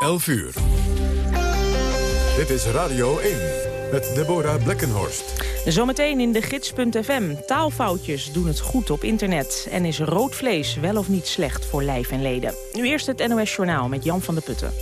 11 uur. Dit is Radio 1 met Deborah Blekkenhorst. Zometeen in de gids.fm. Taalfoutjes doen het goed op internet. En is rood vlees wel of niet slecht voor lijf en leden? Nu eerst het NOS Journaal met Jan van der Putten.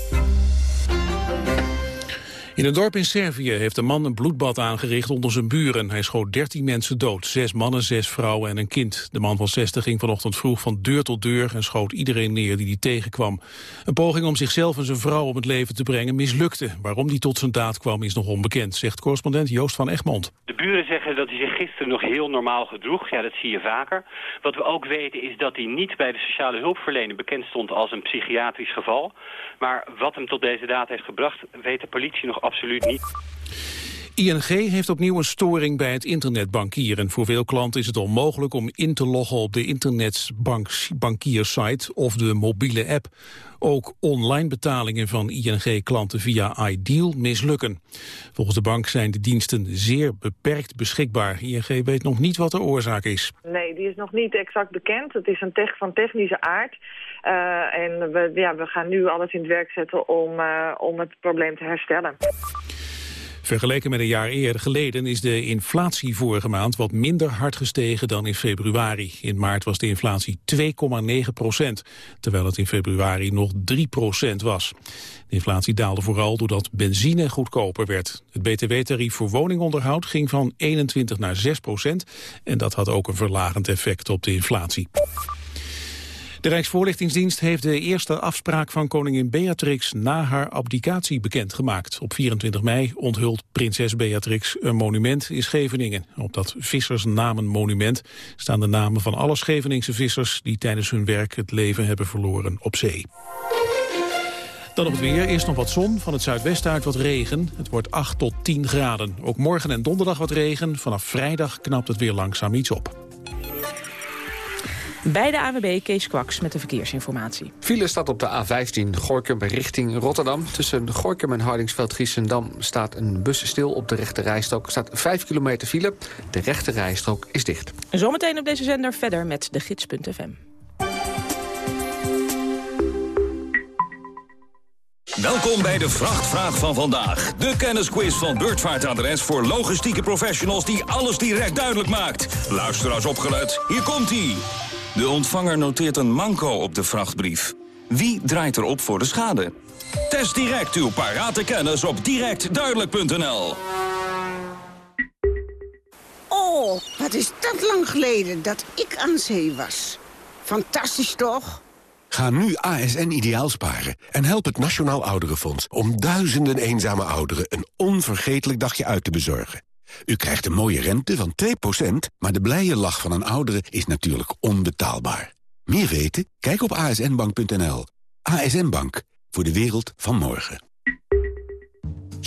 In een dorp in Servië heeft een man een bloedbad aangericht onder zijn buren. Hij schoot 13 mensen dood, zes mannen, zes vrouwen en een kind. De man van 60 ging vanochtend vroeg van deur tot deur en schoot iedereen neer die hij tegenkwam. Een poging om zichzelf en zijn vrouw om het leven te brengen mislukte. Waarom die tot zijn daad kwam is nog onbekend, zegt correspondent Joost van Egmond. De buren zeggen dat hij zich gisteren nog heel normaal gedroeg. Ja, dat zie je vaker. Wat we ook weten is dat hij niet bij de sociale hulpverlening bekend stond als een psychiatrisch geval. Maar wat hem tot deze daad heeft gebracht, weet de politie nog absoluut niet. ING heeft opnieuw een storing bij het internetbankieren. Voor veel klanten is het onmogelijk om in te loggen op de internetbankiersite of de mobiele app. Ook online betalingen van ING-klanten via iDeal mislukken. Volgens de bank zijn de diensten zeer beperkt beschikbaar. ING weet nog niet wat de oorzaak is. Nee, die is nog niet exact bekend. Het is een tech van technische aard. Uh, en we, ja, we gaan nu alles in het werk zetten om, uh, om het probleem te herstellen. Vergeleken met een jaar eerder geleden is de inflatie vorige maand wat minder hard gestegen dan in februari. In maart was de inflatie 2,9 procent, terwijl het in februari nog 3 procent was. De inflatie daalde vooral doordat benzine goedkoper werd. Het btw-tarief voor woningonderhoud ging van 21 naar 6 procent en dat had ook een verlagend effect op de inflatie. De Rijksvoorlichtingsdienst heeft de eerste afspraak van koningin Beatrix na haar abdicatie bekendgemaakt. Op 24 mei onthult prinses Beatrix een monument in Scheveningen. Op dat vissersnamenmonument staan de namen van alle Scheveningse vissers die tijdens hun werk het leven hebben verloren op zee. Dan op het weer. Eerst nog wat zon. Van het zuidwesten uit wat regen. Het wordt 8 tot 10 graden. Ook morgen en donderdag wat regen. Vanaf vrijdag knapt het weer langzaam iets op. Bij de AWB Kees Kwaks met de verkeersinformatie. File staat op de A15 Gorkum richting Rotterdam. Tussen Gorkum en Hardingsveld-Giessendam staat een bus stil op de rechte rijstrook. Er staat 5 kilometer file. De rechte rijstrook is dicht. Zometeen op deze zender verder met de gids.fm. Welkom bij de Vrachtvraag van vandaag. De kennisquiz van Beurtvaartadres voor logistieke professionals... die alles direct duidelijk maakt. Luister als opgelet. Hier komt-ie. De ontvanger noteert een manco op de vrachtbrief. Wie draait erop voor de schade? Test direct uw parate kennis op directduidelijk.nl. Oh, wat is dat lang geleden dat ik aan zee was. Fantastisch toch? Ga nu ASN ideaal sparen en help het Nationaal Ouderenfonds... om duizenden eenzame ouderen een onvergetelijk dagje uit te bezorgen. U krijgt een mooie rente van 2%, maar de blije lach van een oudere is natuurlijk onbetaalbaar. Meer weten? Kijk op asnbank.nl. ASN Bank, voor de wereld van morgen.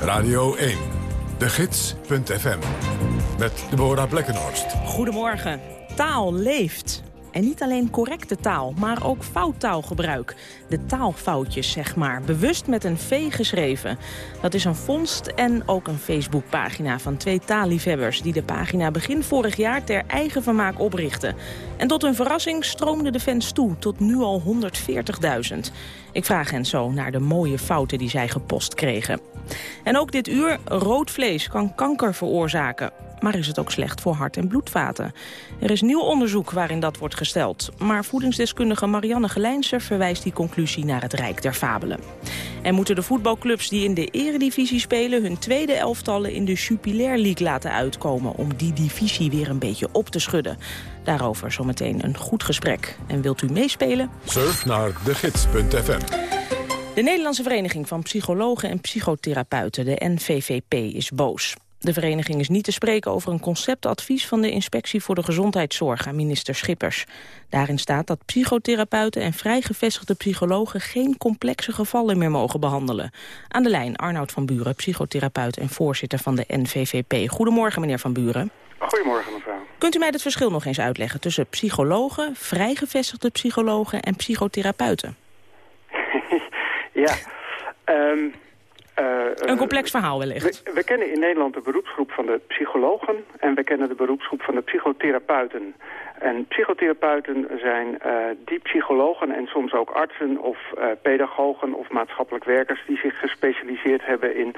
Radio 1. De Gids.fm. Met Deborah Blekkenhorst. Goedemorgen. Taal leeft. En niet alleen correcte taal, maar ook fouttaalgebruik. De taalfoutjes, zeg maar. Bewust met een V geschreven. Dat is een vondst en ook een Facebookpagina van twee taalliefhebbers... die de pagina begin vorig jaar ter eigen vermaak oprichten. En tot hun verrassing stroomden de fans toe, tot nu al 140.000. Ik vraag hen zo naar de mooie fouten die zij gepost kregen. En ook dit uur, rood vlees kan kanker veroorzaken. Maar is het ook slecht voor hart- en bloedvaten? Er is nieuw onderzoek waarin dat wordt gesteld. Maar voedingsdeskundige Marianne Gelijnse verwijst die conclusie naar het Rijk der Fabelen. En moeten de voetbalclubs die in de eredivisie spelen... hun tweede elftallen in de Jupiler League laten uitkomen... om die divisie weer een beetje op te schudden? Daarover zometeen een goed gesprek. En wilt u meespelen? Surf naar degids.fm. De Nederlandse Vereniging van Psychologen en Psychotherapeuten, de NVVP, is boos. De vereniging is niet te spreken over een conceptadvies van de Inspectie voor de Gezondheidszorg aan minister Schippers. Daarin staat dat psychotherapeuten en vrijgevestigde psychologen geen complexe gevallen meer mogen behandelen. Aan de lijn Arnoud van Buren, psychotherapeut en voorzitter van de NVVP. Goedemorgen meneer van Buren. Goedemorgen mevrouw. Kunt u mij het verschil nog eens uitleggen tussen psychologen, vrijgevestigde psychologen en psychotherapeuten? ja, um, een complex verhaal wellicht. We, we, kennen in Nederland de beroepsgroep van de psychologen en we kennen de beroepsgroep van de psychotherapeuten. En psychotherapeuten zijn uh, die psychologen en soms ook artsen of uh, pedagogen of maatschappelijk werkers die zich gespecialiseerd hebben in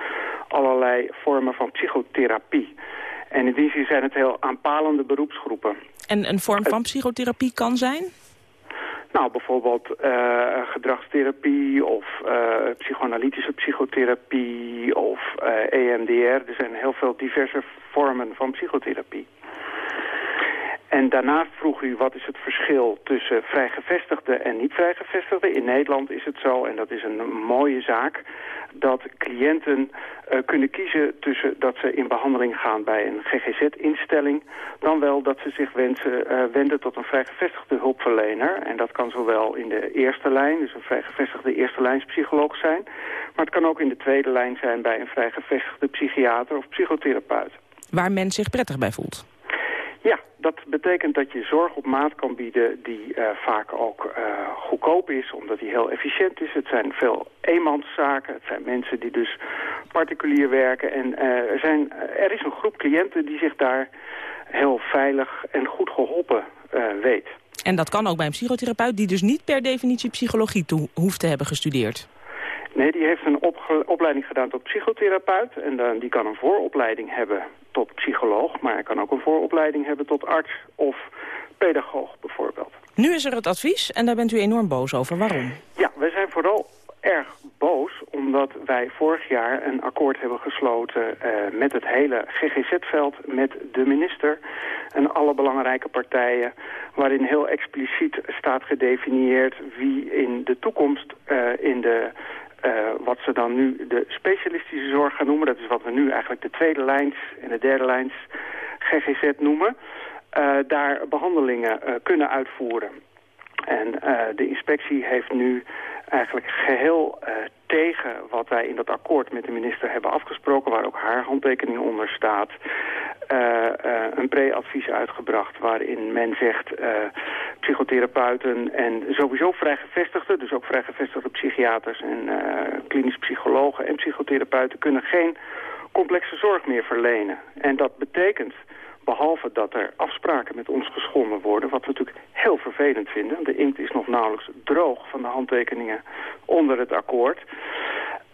allerlei vormen van psychotherapie. En in die zin zijn het heel aanpalende beroepsgroepen. En een vorm van psychotherapie kan zijn? Nou, bijvoorbeeld uh, gedragstherapie of uh, psychoanalytische psychotherapie of EMDR. Er zijn heel veel diverse vormen van psychotherapie. En daarnaast vroeg u wat is het verschil tussen vrijgevestigde en niet vrijgevestigde. In Nederland is het zo, en dat is een mooie zaak, dat cliënten uh, kunnen kiezen tussen dat ze in behandeling gaan bij een GGZ-instelling, dan wel dat ze zich wensen, uh, wenden tot een vrijgevestigde hulpverlener. En dat kan zowel in de eerste lijn, dus een vrijgevestigde eerste lijnspsycholoog zijn, maar het kan ook in de tweede lijn zijn bij een vrijgevestigde psychiater of psychotherapeut. Waar men zich prettig bij voelt. Dat betekent dat je zorg op maat kan bieden die uh, vaak ook uh, goedkoop is, omdat die heel efficiënt is. Het zijn veel eenmanszaken, het zijn mensen die dus particulier werken. En uh, er, zijn, er is een groep cliënten die zich daar heel veilig en goed geholpen weet. En dat kan ook bij een psychotherapeut die dus niet per definitie psychologie toe hoeft te hebben gestudeerd. Nee, die heeft een opleiding gedaan tot psychotherapeut. En dan, die kan een vooropleiding hebben tot psycholoog. Maar hij kan ook een vooropleiding hebben tot arts of pedagoog bijvoorbeeld. Nu is er het advies en daar bent u enorm boos over. Waarom? Ja, wij zijn vooral erg boos omdat wij vorig jaar een akkoord hebben gesloten uh, met het hele GGZ-veld, met de minister en alle belangrijke partijen, waarin heel expliciet staat gedefinieerd wie in de toekomst uh, in de uh, wat ze dan nu de specialistische zorg gaan noemen. Dat is wat we nu eigenlijk de tweede lijns en de derde lijns GGZ noemen. Uh, daar behandelingen uh, kunnen uitvoeren. En de inspectie heeft nu eigenlijk geheel tegen wat wij in dat akkoord met de minister hebben afgesproken... waar ook haar handtekening onder staat... Uh, uh, een pre-advies uitgebracht waarin men zegt... Uh, psychotherapeuten en sowieso vrijgevestigde... dus ook vrijgevestigde psychiaters en klinisch psychologen en psychotherapeuten... kunnen geen complexe zorg meer verlenen. En dat betekent behalve dat er afspraken met ons geschonden worden... wat we natuurlijk heel vervelend vinden. De inkt is nog nauwelijks droog van de handtekeningen onder het akkoord.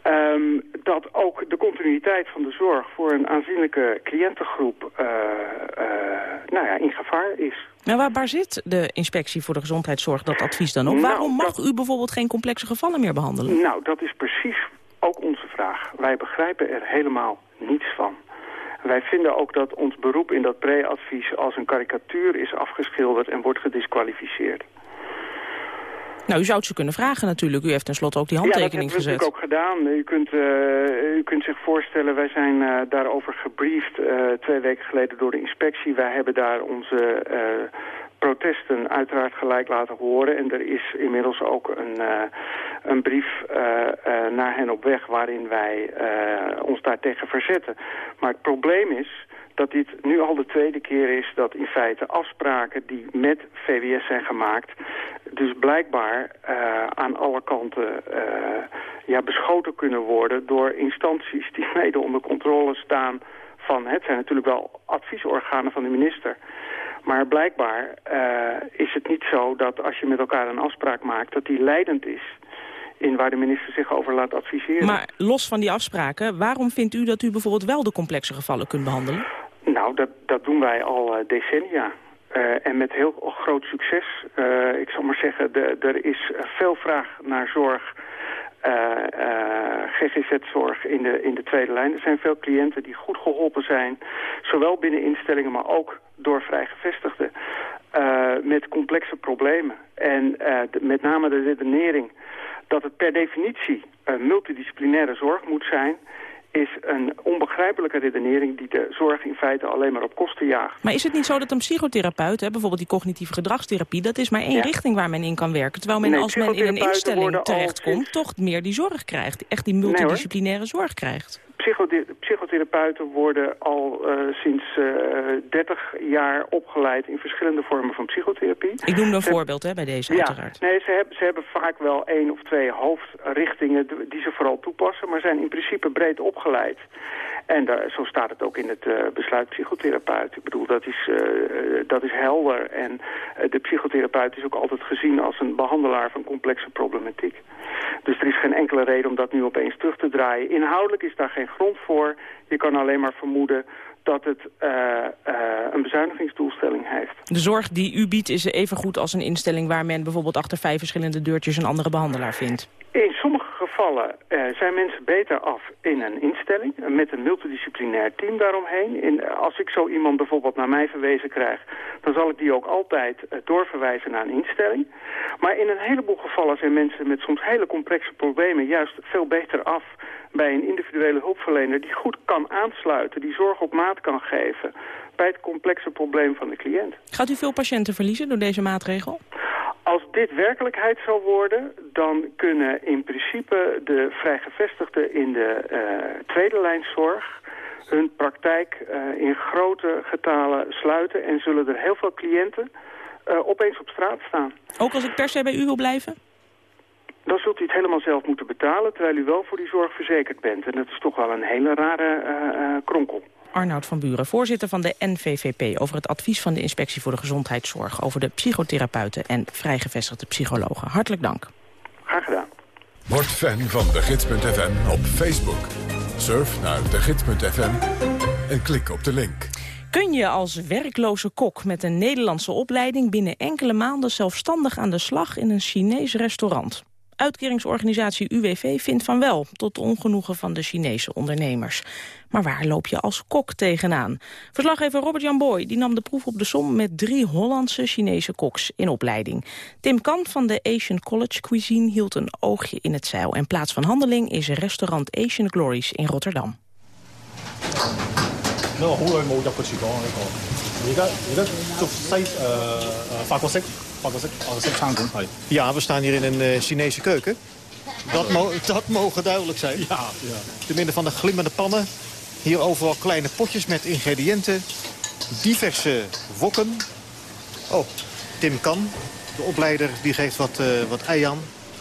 Um, dat ook de continuïteit van de zorg voor een aanzienlijke cliëntengroep uh, uh, nou ja, in gevaar is. Nou, waar, waar, zit de inspectie voor de gezondheidszorg dat advies dan op? Nou, Waarom mag dat... u bijvoorbeeld geen complexe gevallen meer behandelen? Nou, dat is precies ook onze vraag. Wij begrijpen er helemaal niets van. Wij vinden ook dat ons beroep in dat pre-advies als een karikatuur is afgeschilderd en wordt gedisqualificeerd. Nou, u zou het ze kunnen vragen natuurlijk. U heeft tenslotte ook die handtekening gezet. Ja, dat hebben we natuurlijk ook gedaan. U kunt, uh, u kunt zich voorstellen, wij zijn uh, daarover gebriefd uh, twee weken geleden door de inspectie. Wij hebben daar onze protesten uiteraard gelijk laten horen. En er is inmiddels ook een, een brief naar hen op weg waarin wij ons daartegen verzetten. Maar het probleem is dat dit nu al de tweede keer is dat in feite afspraken die met VWS zijn gemaakt... dus blijkbaar uh, aan alle kanten uh, ja, beschoten kunnen worden door instanties die mede onder controle staan van... het zijn natuurlijk wel adviesorganen van de minister... Maar blijkbaar uh, is het niet zo dat als je met elkaar een afspraak maakt... dat die leidend is in waar de minister zich over laat adviseren. Maar los van die afspraken, waarom vindt u dat u bijvoorbeeld wel de complexe gevallen kunt behandelen? Nou, dat, dat doen wij al uh, decennia. Uh, en met heel groot succes. Uh, ik zal maar zeggen, de, er is veel vraag naar zorg, GGZ-zorg in de, in de tweede lijn. Er zijn veel cliënten die goed geholpen zijn, zowel binnen instellingen, maar ook door vrijgevestigden, met complexe problemen. En met name de redenering dat het per definitie multidisciplinaire zorg moet zijn is een onbegrijpelijke redenering die de zorg in feite alleen maar op kosten jaagt. Maar is het niet zo dat een psychotherapeut, hè, bijvoorbeeld die cognitieve gedragstherapie, dat is maar één richting waar men in kan werken. Terwijl men Nee, als men in een instelling terechtkomt, toch meer die zorg krijgt. Echt die multidisciplinaire zorg krijgt. Psychothe- psychotherapeuten worden al eh, sinds eh 30 jaar opgeleid in verschillende vormen van psychotherapie. Ik noemde een Ze- voorbeeld hè, bij deze, Ja, uiteraard. nee, ze hebben, ze hebben vaak wel één of twee hoofdrichtingen die ze vooral toepassen, maar zijn in principe breed opgeleid. En daar, zo staat het ook in het eh, besluit psychotherapeut. Ik bedoel, dat is, dat is helder. En de psychotherapeut is ook altijd gezien als een behandelaar van complexe problematiek. Dus er is geen enkele reden om dat nu opeens terug te draaien. Inhoudelijk is daar geen grond voor. Je kan alleen maar vermoeden dat het eh, eh, een bezuinigingsdoelstelling heeft. De zorg die u biedt is even goed als een instelling waar men bijvoorbeeld achter vijf verschillende deurtjes een andere behandelaar vindt. In sommige gevallen eh, zijn mensen beter af in een instelling... met een multidisciplinair team daaromheen. In, als ik zo iemand bijvoorbeeld naar mij verwezen krijg... dan zal ik die ook altijd eh, doorverwijzen naar een instelling. Maar in een heleboel gevallen zijn mensen met soms hele complexe problemen... juist veel beter af bij een individuele hulpverlener... die goed kan aansluiten, die zorg op maat kan geven... bij het complexe probleem van de cliënt. Gaat u veel patiënten verliezen door deze maatregel? Als dit werkelijkheid zou worden, dan kunnen in principe de vrijgevestigden in de eh, tweede lijnzorg hun praktijk eh, in grote getalen sluiten en zullen er heel veel cliënten eh, opeens op straat staan. Ook als ik per se bij u wil blijven? Dan zult u het helemaal zelf moeten betalen, terwijl u wel voor die zorg verzekerd bent. En dat is toch wel een hele rare kronkel. Arnoud van Buren, voorzitter van de NVVP... over het advies van de Inspectie voor de Gezondheidszorg... over de psychotherapeuten en vrijgevestigde psychologen. Hartelijk dank. Graag gedaan. Word fan van de gids.fm op Facebook. Surf naar de gids.fm en klik op de link. Kun je als werkloze kok met een Nederlandse opleiding... binnen enkele maanden zelfstandig aan de slag in een Chinees restaurant? Uitkeringsorganisatie UWV vindt van wel, tot ongenoegen van de Chinese ondernemers. Maar waar loop je als kok tegenaan? Verslaggever Robert-Jan Boy die nam de proef op de som met drie Hollandse Chinese koks in opleiding. Tim Kan van de Asian College Cuisine hield een oogje in het zeil. En plaats van handeling is restaurant Asian Glories in Rotterdam. Nou, hoe lang moet dat precies 而家而家做西诶诶、呃、法国式，法国式法国式餐馆系。 Ja, we staan hier in een eh, Chinese keuken. Dat, mo dat mogen duidelijk zijn. Ja, ja. Te midden van de glimmende pannen. Hier overal kleine potjes met ingrediënten. Diverse wokken. Oh, Tim Kan, de opleider, die geeft wat, eh wat ei aan.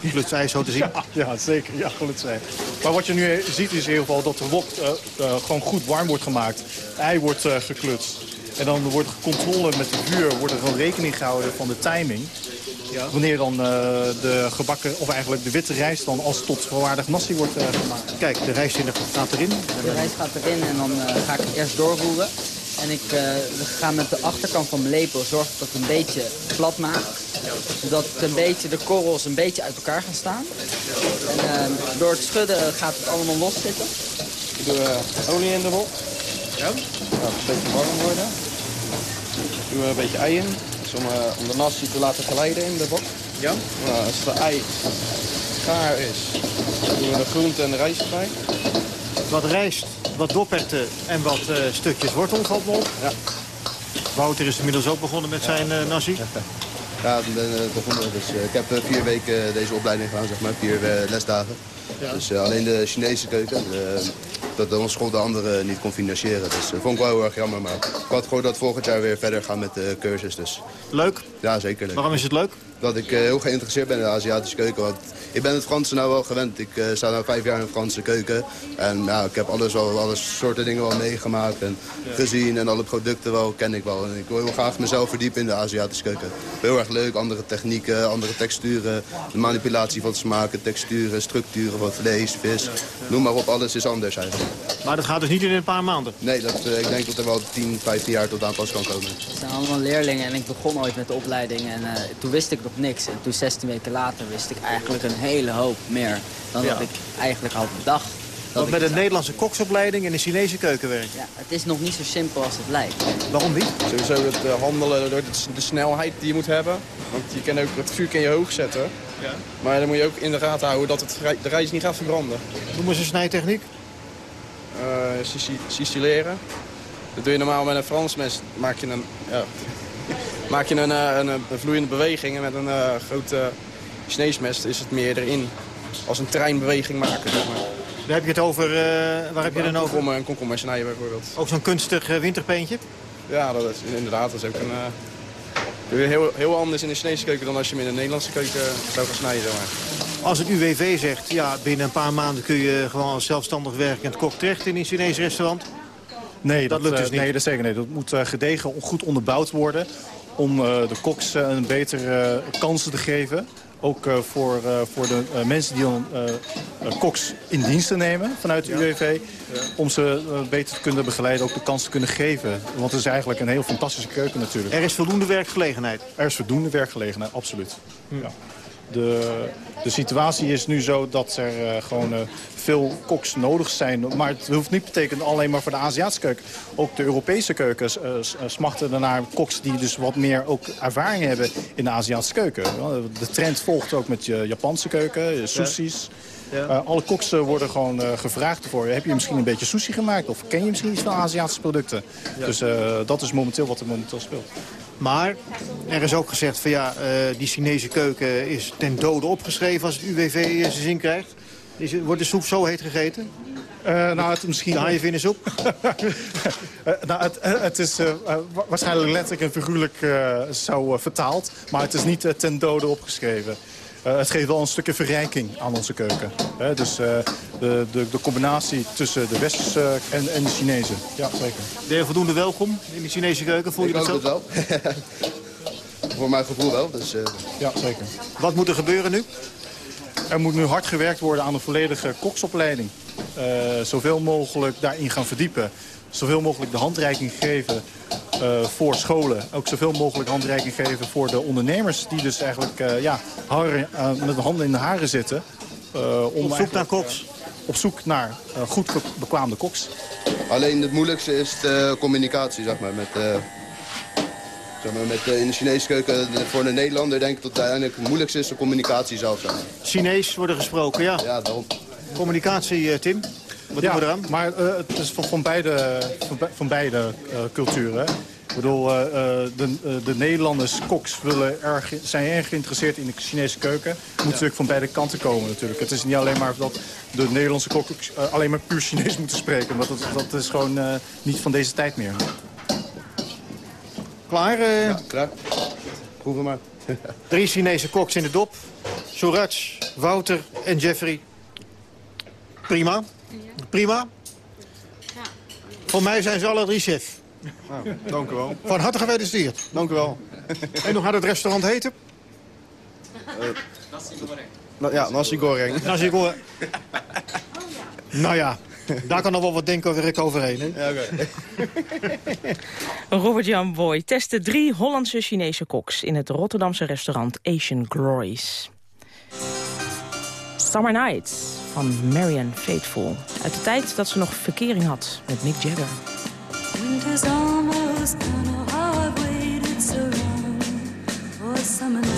Glutsei zo te zien. Ja, ja, zeker. Ja, gelukkig zijn. Maar wat je nu ziet is in ieder geval dat de wok eh, eh, gewoon goed warm wordt gemaakt. Ei wordt eh, geklutst. En dan wordt controle met de vuur wordt er gewoon rekening gehouden van de timing. Wanneer dan eh, de gebakken, of eigenlijk de witte rijst dan als tot volwaardig nasi wordt eh, gemaakt. Kijk, de rijst in de, gaat erin. De rijst gaat erin en dan eh, ga ik het eerst doorroeren. En ik eh, ga met de achterkant van mijn lepel zorgen dat het een beetje plat maak. Zodat het een beetje, de korrels een beetje uit elkaar gaan staan. En door het schudden gaat het allemaal los zitten. Ik doe olie in de wok. Ja. Nou, een beetje warm worden. Doe er een beetje ei in. Dus om, eh, om de nasi te laten glijden in de wok. Ja. Nou, als de ei gaar is, doen we de groente en de rijst erbij. Wat rijst, wat doperten en wat eh, stukjes wortel valt me op. Ja. Wouter is inmiddels ook begonnen met zijn eh, nasi. Ja, ik ben begonnen. Dus, eh, ik heb vier weken deze opleiding gedaan, zeg maar. Vier eh, lesdagen. Ja. Dus eh, alleen de Chinese keuken. Eh, dat onze school de andere niet kon financieren. Dus dat vond ik wel heel erg jammer. Maar ik had gehoord dat volgend jaar weer verder gaan met de cursus. Dus. Leuk? Ja, zeker leuk. Waarom is het leuk? Dat ik eh, heel geïnteresseerd ben in de Aziatische keuken. Want ik ben het Franse nou wel gewend. Ik eh, sta nu vijf jaar in de Franse keuken. En ja, ik heb alles wel, alle soorten dingen wel meegemaakt en gezien. En alle producten wel, ken ik wel. En ik wil heel graag mezelf verdiepen in de Aziatische keuken. Heel erg leuk, andere technieken, andere texturen. De manipulatie van smaken, texturen, structuren van vlees, vis. Noem maar op, alles is anders eigenlijk. Maar dat gaat dus niet in een paar maanden? Nee, dat, eh, ik denk dat er wel 10, 15 jaar tot aan pas kan komen. Het zijn allemaal leerlingen en ik begon ooit met de opleiding. En eh, toen wist ik nog niks. En toen 16 weken later wist ik eigenlijk een hele hoop meer dan Ja. dat ik eigenlijk had bedacht. Dat Want met een Nederlandse koksopleiding in een Chinese keuken werkt. Ja, het is nog niet zo simpel als het lijkt. Waarom niet? Sowieso het eh, handelen door de, de snelheid die je moet hebben. Want je kan ook het vuur kan je hoog zetten. Ja. Maar dan moet je ook in de gaten houden dat het, rij- de rijst niet gaat verbranden. Noem eens een snijtechniek. Cistilleren. Dat doe je normaal met een Frans mes. Maak je een, ja, maak je een, een, een vloeiende beweging en met een uh, grote Chinees mes is het meer erin als een treinbeweging maken. Zeg maar. Daar heb je het over, uh, waar heb je dan over? Een komkommer snijden bijvoorbeeld. Ook zo'n kunstig uh, winterpeentje? Ja, dat is inderdaad. Dat is ook een, uh, heel, heel anders in de Chinese keuken dan als je hem in de Nederlandse keuken zou gaan snijden. Maar. Als het UWV zegt, ja, binnen een paar maanden kun je gewoon als zelfstandig werkend kok terecht in een Chinees restaurant. Nee, dat, dat lukt dus niet. Nee, dat zeker niet. Dat moet gedegen, goed onderbouwd worden om de koks een betere kansen te geven. Ook voor, voor de mensen die dan koks in dienst te nemen vanuit de UWV. Om ze beter te kunnen begeleiden, ook de kans te kunnen geven. Want het is eigenlijk een heel fantastische keuken natuurlijk. Er is voldoende werkgelegenheid? Er is voldoende werkgelegenheid, absoluut. Hm. Ja. De, de situatie is nu zo dat er uh, gewoon uh, veel koks nodig zijn. Maar het hoeft niet betekenen alleen maar voor de Aziatische keuken. Ook de Europese keukens uh, smachten ernaar koks die dus wat meer ook ervaring hebben in de Aziatische keuken. De trend volgt ook met je Japanse keuken, sushi's. Ja. Alle koks worden gewoon gevraagd ervoor. Heb je misschien een beetje sushi gemaakt? Of ken je misschien iets van Aziatische producten? Ja. Dus dat is momenteel wat er momenteel speelt. Maar er is ook gezegd van ja, uh, die Chinese keuken is ten dode opgeschreven als het UWV zijn zin krijgt. Is, wordt de soep zo heet gegeten? Uh, nou, het misschien... De haaienvin in soep? uh, nou, het, het is uh, waarschijnlijk letterlijk en figuurlijk zo vertaald. Maar het is niet ten dode opgeschreven. Uh, het geeft wel een stukje verrijking aan onze keuken. Hè? Dus uh, de, de, de, combinatie tussen de westerse en, en de Chinese. Ja, zeker. Ben je voldoende welkom in de Chinese keuken? Voel je Ik dat het wel. Voor mijn gevoel wel. Dus, uh... Ja, zeker. Wat moet er gebeuren nu? Er moet nu hard gewerkt worden aan een volledige koksopleiding. zoveel mogelijk daarin gaan verdiepen. Zoveel mogelijk de handreiking geven uh, voor scholen. Ook zoveel mogelijk handreiking geven voor de ondernemers... die dus eigenlijk uh, ja, uh, met de handen in de haren zitten. om op zoek naar koks? op zoek naar goed bekwaamde koks. Alleen het moeilijkste is de communicatie, zeg maar. Met, zeg maar met, in de Chinese keuken, voor de Nederlander denk ik dat uiteindelijk het moeilijkste is de communicatie zelf. Zeg maar. Chinees worden gesproken, ja. Ja, daarom. Communicatie, Tim? Wat ja, doen we eraan? maar uh, het is van, van beide, van, van beide uh, culturen. Ik bedoel, uh, de, de Nederlanders, koks, willen erg, zijn erg geïnteresseerd in de Chinese keuken. Het moet ja. natuurlijk van beide kanten komen natuurlijk. Het is niet alleen maar dat de Nederlandse kokken alleen maar puur Chinees moeten spreken. Want dat, dat is gewoon niet van deze tijd meer. Klaar? Ja, klaar. Proeven maar. Drie Chinese koks in de dop. Suraj, Wouter en Jeffrey. Prima. Prima. Ja. Voor mij zijn ze alle drie chef. Nou, dank u wel. Van harte gefeliciteerd. Dank u wel. En hoe gaat het restaurant heten? Uh, na, ja, nasi goreng. Nasi goreng. nou ja, daar kan nog wel wat denken over overheen. Hè? Ja, okay. Robert-Jan Boy testte drie Hollandse Chinese koks... in het Rotterdamse restaurant Asian Glories. Summer Nights van Marian Faithful. Uit de tijd dat ze nog verkering had met Mick Jagger. Winter's almost gone, how I've waited so long for summer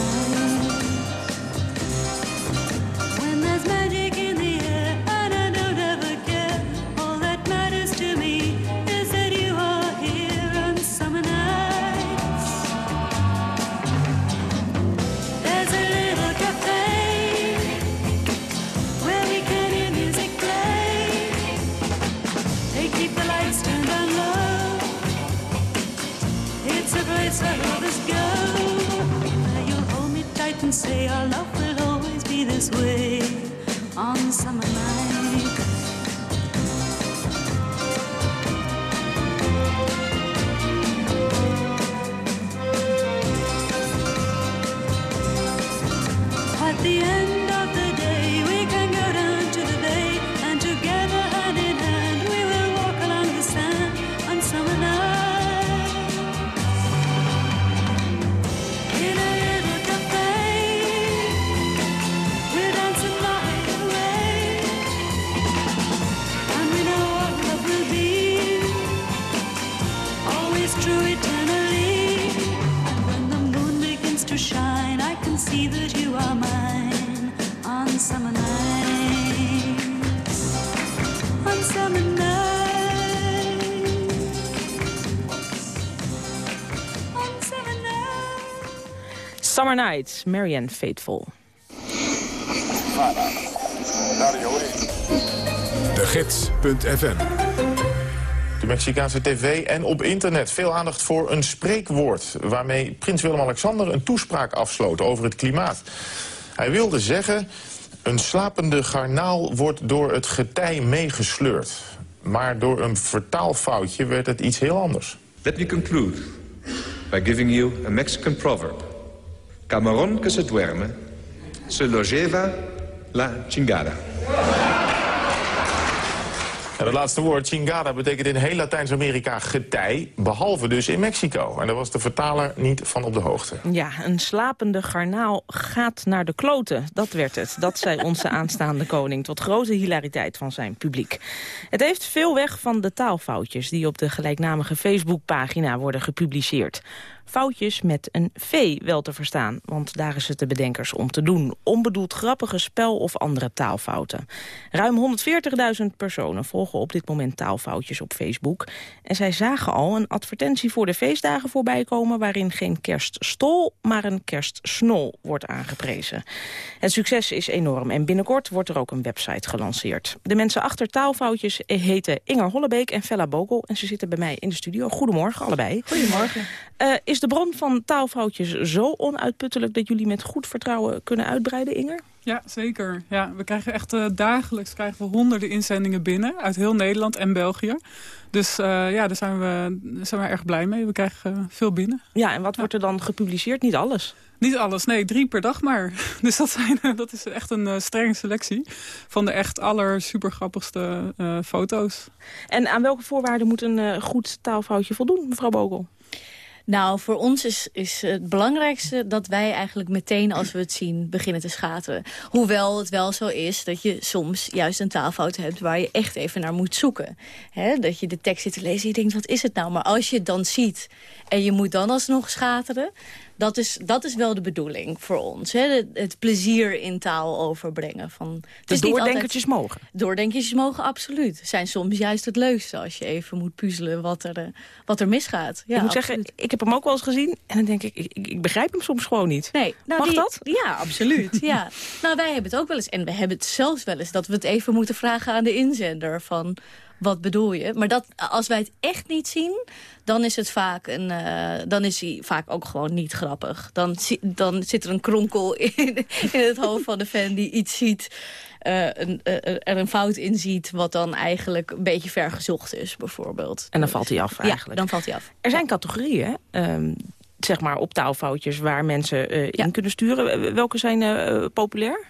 Nights, Marianne Faithful. De Gids.fm de Mexicaanse tv en op internet veel aandacht voor een spreekwoord... waarmee prins Willem-Alexander een toespraak afsloot over het klimaat. Hij wilde zeggen, een slapende garnaal wordt door het getij meegesleurd. Maar door een vertaalfoutje werd het iets heel anders. Let me conclude by giving you a Mexican proverb. Camarón que se duerme, se lo lleva la chingada. En het laatste woord, chingada, betekent in heel Latijns-Amerika getij, behalve dus in Mexico. En daar was de vertaler niet van op de hoogte. Ja, een slapende garnaal gaat naar de kloten. Dat werd het. Dat zei onze aanstaande koning, tot grote hilariteit van zijn publiek. Het heeft veel weg van de taalfoutjes die op de gelijknamige Facebookpagina worden gepubliceerd foutjes met een V wel te verstaan. Want daar is het de bedenkers om te doen. Onbedoeld grappige spel- of andere taalfouten. Ruim 140.000 personen volgen op dit moment taalfoutjes op Facebook. En zij zagen al een advertentie voor de feestdagen voorbij komen... waarin geen kerststol, maar een kerstsnol wordt aangeprezen. Het succes is enorm en binnenkort wordt er ook een website gelanceerd. De mensen achter taalfoutjes heten Inger Hollebeek en Fella Bogel. En ze zitten bij mij in de studio. Goedemorgen allebei. Goedemorgen. Uh, is de bron van taalfoutjes zo onuitputtelijk... dat jullie met goed vertrouwen kunnen uitbreiden, Inger? Ja, zeker. Ja, we krijgen echt uh, dagelijks krijgen we honderden inzendingen binnen... uit heel Nederland en België. Dus uh, ja, daar zijn we, daar zijn we erg blij mee. We krijgen uh, veel binnen. Ja, en wat wordt er dan gepubliceerd? Niet alles? Niet alles, nee, drie per dag maar. Dus dat, zijn, dat is echt een strenge selectie van de echt aller supergrappigste foto's. En aan welke voorwaarden moet een goed taalfoutje voldoen, mevrouw Bogel? Nou, voor ons is, is het belangrijkste dat wij eigenlijk meteen als we het zien beginnen te schateren. Hoewel het wel zo is dat je soms juist een taalfout hebt waar je echt even naar moet zoeken. dat je de tekst zit te lezen en je denkt, wat is het nou? Maar als je het dan ziet en je moet dan alsnog schateren dat is, dat is wel de bedoeling voor ons. Hè? Het, het plezier in taal overbrengen. Van, het de doordenkertjes altijd, mogen? Doordenkertjes mogen, absoluut. Zijn soms juist het leukste als je even moet puzzelen wat er, eh, wat er misgaat. Ja, ik moet zeggen, ik heb hem ook wel eens gezien. En dan denk ik, ik, ik begrijp hem soms gewoon niet. Nee, nou, Mag die, dat? Ja, absoluut. ja. Nou, wij hebben het ook wel eens. En we hebben het zelfs wel eens dat we het even moeten vragen aan de inzender. Van, wat bedoel je? Maar dat, als wij het echt niet zien, dan is het vaak een, uh, dan is hij vaak ook gewoon niet grappig. Dan, dan zit er een kronkel in, in het hoofd van de fan die iets ziet. Uh, een, uh, er een fout in ziet wat dan eigenlijk een beetje vergezocht is, bijvoorbeeld. En dan valt hij af eigenlijk. Ja, dan valt hij af. Er zijn categorieën, um, zeg maar op taalfoutjes waar mensen in ja. kunnen sturen. Welke zijn populair?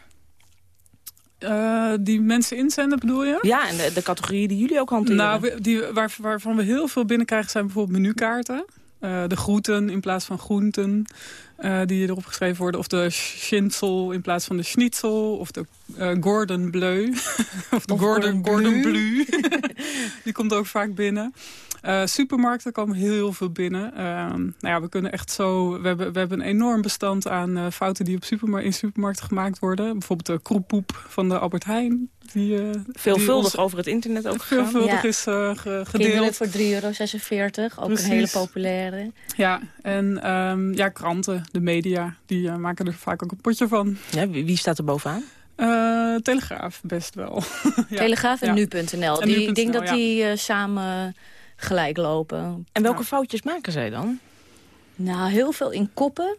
Uh, die mensen inzenden, bedoel je? Ja, en de, de categorieën die jullie ook hanteren. Nou, die, waar, waarvan we heel veel binnenkrijgen zijn bijvoorbeeld menukaarten. Uh, de groenten in plaats van groenten uh, die erop geschreven worden. Of de schnitzel in plaats van de schnitzel. Of de Gordon Bleu. of de of Gordon, Gordon Bleu. die komt ook vaak binnen. Uh, supermarkten komen heel, heel veel binnen. Uh, nou ja, we kunnen echt zo. We hebben, we hebben een enorm bestand aan uh, fouten die op supermar in supermarkten gemaakt worden. Bijvoorbeeld de kroeppoep van de Albert Heijn. Die, Veelvuldig die over het internet ook Veelvuldig ja. is gedeeld. Kinderen voor 3,46 euro, ook Precies. een hele populaire. Ja, en um, ja, kranten, de media, die maken er vaak ook een potje van. Ja, wie, wie staat er bovenaan? Uh, Telegraaf, best wel. ja. Telegraaf en ja. nu.nl. Ik denk dat die uh, samen gelijk lopen. En welke foutjes maken zij dan? Nou, heel veel in koppen.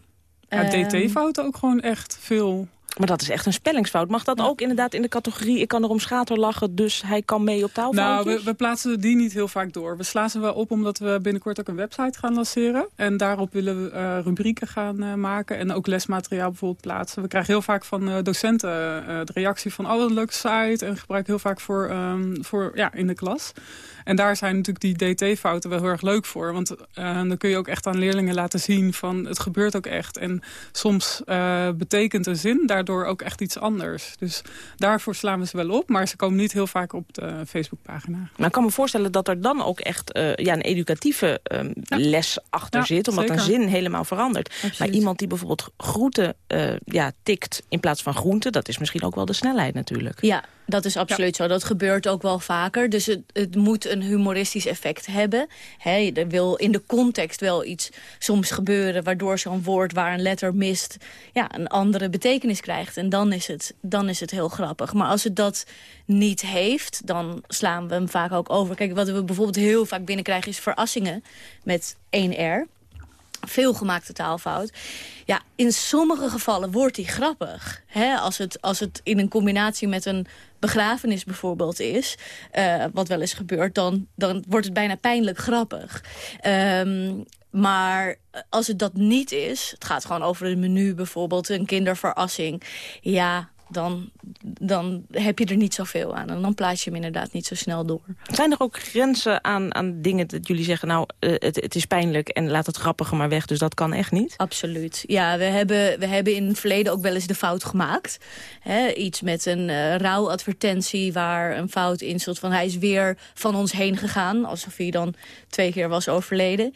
Ja, DT-fouten ook gewoon echt veel. Maar dat is echt een spellingsfout. Mag dat ja. ook inderdaad in de categorie... ik kan er om schater lachen, dus hij kan mee op taalfoutjes? Nou, we, we, plaatsen die niet heel vaak door. We slaan ze wel op omdat we binnenkort ook een website gaan lanceren. En daarop willen we uh, rubrieken gaan uh, maken. En ook lesmateriaal bijvoorbeeld plaatsen. We krijgen heel vaak van uh, docenten de reactie van... oh, een leuke site. En gebruik heel vaak voor, um, voor ja, in de klas. En daar zijn natuurlijk die DT-fouten wel heel erg leuk voor. Want uh, dan kun je ook echt aan leerlingen laten zien van het gebeurt ook echt. En soms uh, betekent een zin daar daardoor ook echt iets anders. Dus daarvoor slaan we ze wel op, maar ze komen niet heel vaak op de Facebookpagina. Maar ik kan me voorstellen dat er dan ook echt uh, ja, een educatieve um, les achter Ja, zit. Omdat zeker. een zin helemaal verandert. Maar iemand die bijvoorbeeld groenten uh, ja, tikt in plaats van groenten... dat is misschien ook wel de snelheid natuurlijk. Ja, dat is absoluut zo. Dat gebeurt ook wel vaker. Dus het, het moet een humoristisch effect hebben. He, er wil in de context wel iets soms gebeuren... waardoor zo'n woord waar een letter mist... Ja, een andere betekenis krijgt. En dan is, het, dan is het heel grappig. Maar als het dat niet heeft, dan slaan we hem vaak ook over. Kijk, wat we bijvoorbeeld heel vaak binnenkrijgen... is verrassingen met één R veel gemaakte taalfout. Ja, in sommige gevallen wordt die grappig. Hè? Als, het, als het in een combinatie met een begrafenis bijvoorbeeld is... Uh, wat wel eens gebeurt, dan, dan wordt het bijna pijnlijk grappig. Um, maar als het dat niet is, het gaat gewoon over een menu bijvoorbeeld... een kinderverrassing, ja, dan, dan heb je er niet zoveel aan. En dan plaats je hem inderdaad niet zo snel door. Zijn er ook grenzen aan, aan dingen dat jullie zeggen... nou, uh, het, het is pijnlijk en laat het grappige maar weg, dus dat kan echt niet? Absoluut. Ja, we hebben, we hebben in het verleden ook wel eens de fout gemaakt. He, iets met een uh, rouwadvertentie waar een fout in stond... van hij is weer van ons heen gegaan, alsof hij dan twee keer was overleden.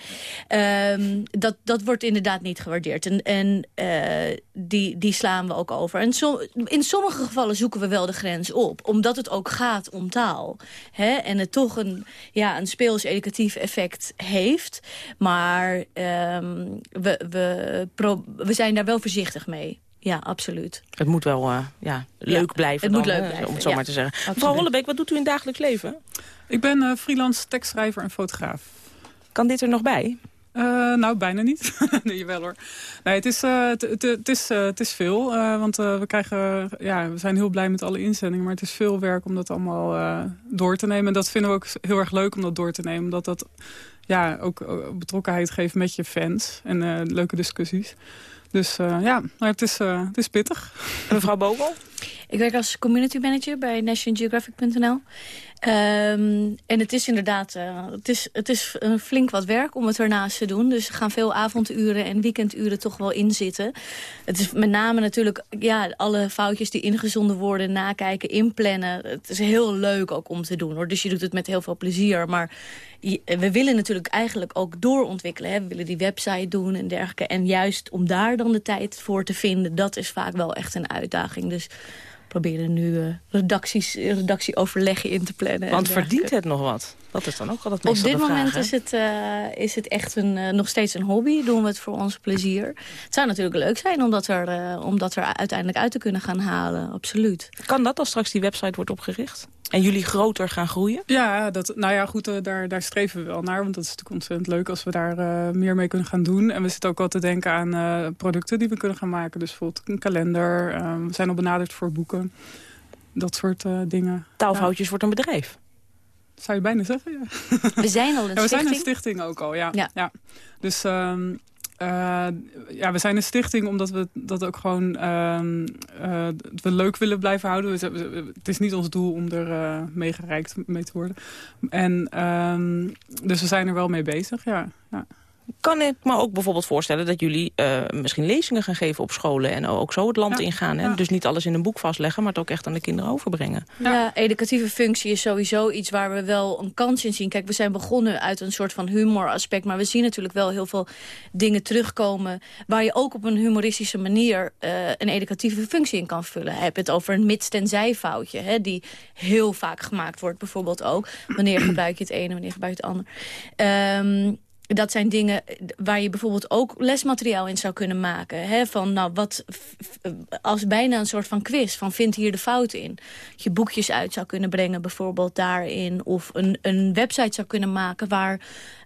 Um, dat, dat wordt inderdaad niet gewaardeerd. En, en uh, die, die slaan we ook over. En in sommige gevallen zoeken we wel de grens op. Omdat het ook gaat om taal. Hè? En het toch een, ja, een speels-educatief effect heeft. Maar um, we, we, we zijn daar wel voorzichtig mee. Ja, absoluut. Het moet wel uh, ja, leuk ja, blijven. Het dan, moet leuk blijven, Om het zo ja, maar te zeggen. absoluut. Mevrouw Hollebeek, wat doet u in het dagelijks leven? Ik ben uh, freelance tekstschrijver en fotograaf. Kan dit er nog bij? Uh, nou, bijna niet. nee, jawel hoor. Nee, het is, uh, het is, uh, het is veel. want we, krijgen, ja, we zijn heel blij met alle inzendingen. Maar het is veel werk om dat allemaal door te nemen. En dat vinden we ook heel erg leuk om dat door te nemen. Omdat dat ja, ook betrokkenheid geeft met je fans. En leuke discussies. Dus ja, maar het, is, het is pittig. Mevrouw Bokel? Ik werk als community manager bij nationalgeographic.nl. Um, en het is inderdaad uh, het is, het is uh, flink wat werk om het ernaast te doen. Dus er gaan veel avonduren en weekenduren toch wel in zitten. Het is met name natuurlijk ja, alle foutjes die ingezonden worden... nakijken, inplannen. Het is heel leuk ook om te doen. hoor. Dus je doet het met heel veel plezier. Maar we willen natuurlijk eigenlijk ook doorontwikkelen. Hè. We willen die website doen en dergelijke. En juist om daar dan de tijd voor te vinden... dat is vaak wel echt een uitdaging. Dus proberen nu uh, redacties, redactieoverleggen in te plannen. Want verdient het nog wat? Dat is dan ook altijd Op dit vraag, moment is het, uh, is het echt een, uh, nog steeds een hobby. Doen we het voor ons plezier. Het zou natuurlijk leuk zijn om dat, er, om dat er uiteindelijk uit te kunnen gaan halen. Absoluut. Kan dat als straks die website wordt opgericht? En jullie groter gaan groeien? Ja, dat, nou ja, goed, uh, daar, daar streven we wel naar. Want dat is natuurlijk ontzettend leuk als we daar uh, meer mee kunnen gaan doen. En we zitten ook al te denken aan uh, producten die we kunnen gaan maken. Dus bijvoorbeeld een kalender. we zijn al benaderd voor boeken. Dat soort dingen. Taalfoutjes ja. wordt een bedrijf. Zou je bijna zeggen, ja. We zijn al een ja, we stichting. zijn een stichting ook al, ja. ja. ja. Dus um, uh, ja, we zijn een stichting omdat we dat ook gewoon uh, uh, we leuk willen blijven houden. Het is niet ons doel om er uh, meegereikt mee te worden. En um, dus we zijn er wel mee bezig, ja. ja. Kan ik me ook bijvoorbeeld voorstellen dat jullie uh, misschien lezingen gaan geven op scholen... en ook zo het land Ja, ingaan. Hè? ja. Dus niet alles in een boek vastleggen, maar het ook echt aan de kinderen overbrengen. Ja. educatieve functie is sowieso iets waar we wel een kans in zien. Kijk, we zijn begonnen uit een soort van humoraspect... maar we zien natuurlijk wel heel veel dingen terugkomen... waar je ook op een humoristische manier uh, een educatieve functie in kan vullen. Heb het over een mits-tenzij foutje, hè, die heel vaak gemaakt wordt bijvoorbeeld ook. Wanneer gebruik je het ene, wanneer gebruik je het ander. Um, dat zijn dingen waar je bijvoorbeeld ook lesmateriaal in zou kunnen maken. Hè? Van, nou, wat, als bijna een soort van quiz, van vind hier de fout in. Je boekjes uit zou kunnen brengen bijvoorbeeld daarin. Of een, een website zou kunnen maken waar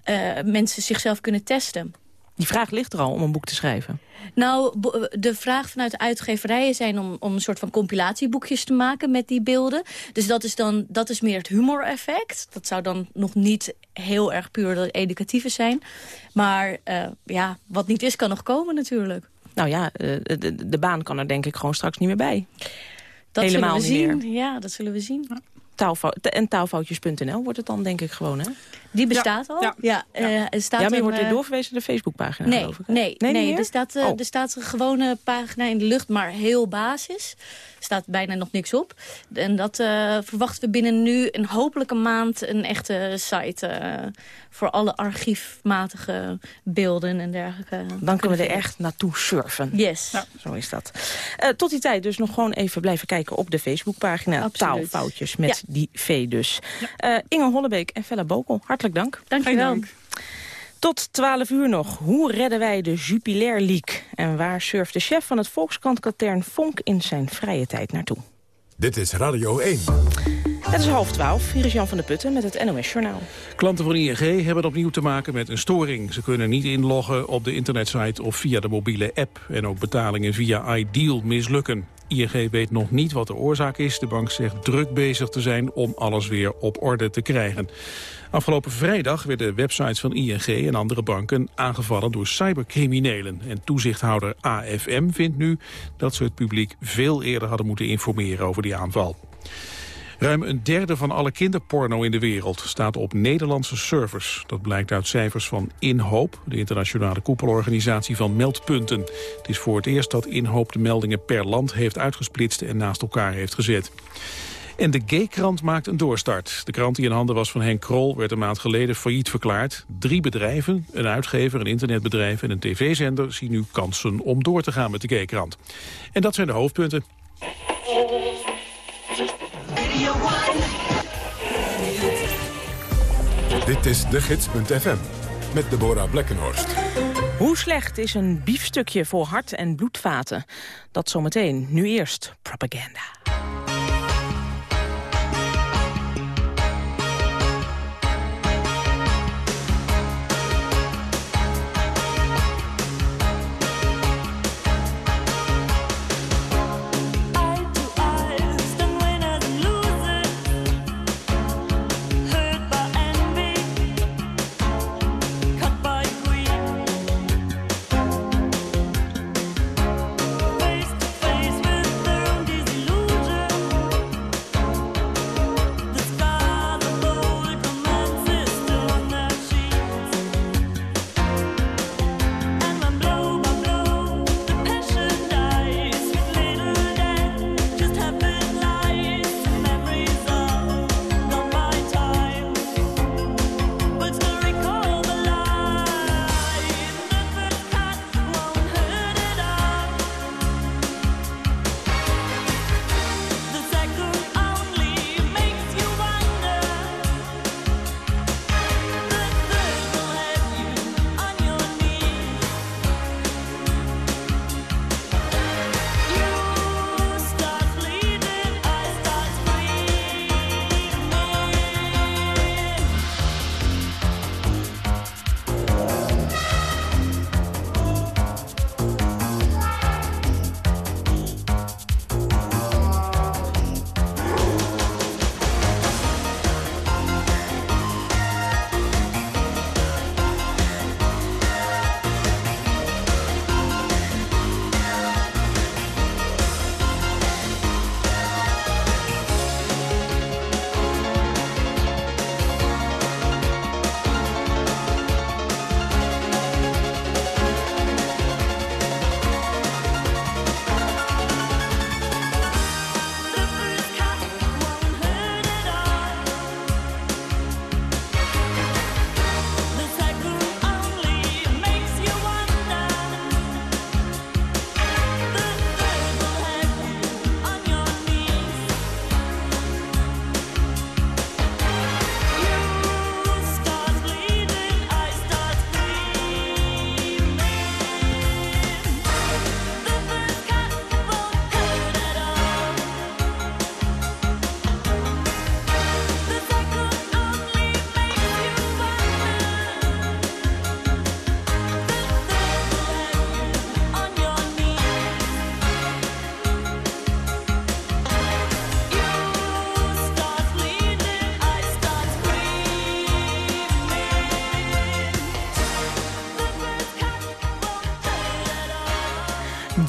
uh, mensen zichzelf kunnen testen. Die vraag ligt er al om een boek te schrijven. Nou, de vraag vanuit de uitgeverijen zijn om, om een soort van compilatieboekjes te maken met die beelden. Dus dat is dan dat is meer het humor-effect. Dat zou dan nog niet heel erg puur dat educatieve zijn. Maar uh, ja, wat niet is, kan nog komen natuurlijk. Nou ja, de, de, baan kan er denk ik gewoon straks niet meer bij. Dat Helemaal zullen we niet zien. meer. Ja, dat zullen we zien. taalfou en taalfoutjes.nl wordt het dan denk ik gewoon, hè? Die bestaat al. Ja, eh, er staat ja maar je wordt een, weer eh, doorverwezen naar de Facebookpagina, Nee, geloof ik. hè? nee, Nee, er, staat, eh, Oh. er staat een gewone pagina in de lucht, maar heel basis. Er staat bijna nog niks op. En dat eh, verwachten we binnen nu een maand een echte site... eh, voor alle archiefmatige beelden en dergelijke. Dan kunnen we er echt naartoe surfen. Yes. Zo is dat. Eh, tot die tijd dus nog gewoon even blijven kijken op de Facebookpagina. Absoluut. Taalfoutjes met Ja. die V dus. Eh, Inge Hollebeek en Fella Bokel, hartelijk dank. Dankjewel. Tot 12 uur nog. Hoe redden wij de Jupiler League? En waar surft de chef van het Volkskrant-katern Vonk in zijn vrije tijd naartoe? Dit is Radio 1. Het is half twaalf. Hier is Jan van der Putten met het NOS Journaal. Klanten van ING hebben opnieuw te maken met een storing. Ze kunnen niet inloggen op de internetsite of via de mobiele app. En ook betalingen via iDeal mislukken. ING weet nog niet wat de oorzaak is. De bank zegt druk bezig te zijn om alles weer op orde te krijgen. Afgelopen vrijdag werden websites van ING en andere banken aangevallen door cybercriminelen. En toezichthouder AFM vindt nu dat ze het publiek veel eerder hadden moeten informeren over die aanval. Ruim een derde van alle kinderporno in de wereld staat op Nederlandse servers. Dat blijkt uit cijfers van Inhoop, de internationale koepelorganisatie van meldpunten. Het is voor het eerst dat Inhoop de meldingen per land heeft uitgesplitst en naast elkaar heeft gezet. En de G-krant maakt een doorstart. De krant die in handen was van Henk Krol werd een maand geleden failliet verklaard. Drie bedrijven, een uitgever, een internetbedrijf en een tv-zender... zien nu kansen om door te gaan met de G-krant. En dat zijn de hoofdpunten. Dit is de gids.fm met Deborah Blekkenhorst. Hoe slecht is een biefstukje voor hart- en bloedvaten? Dat zometeen. Nu eerst propaganda.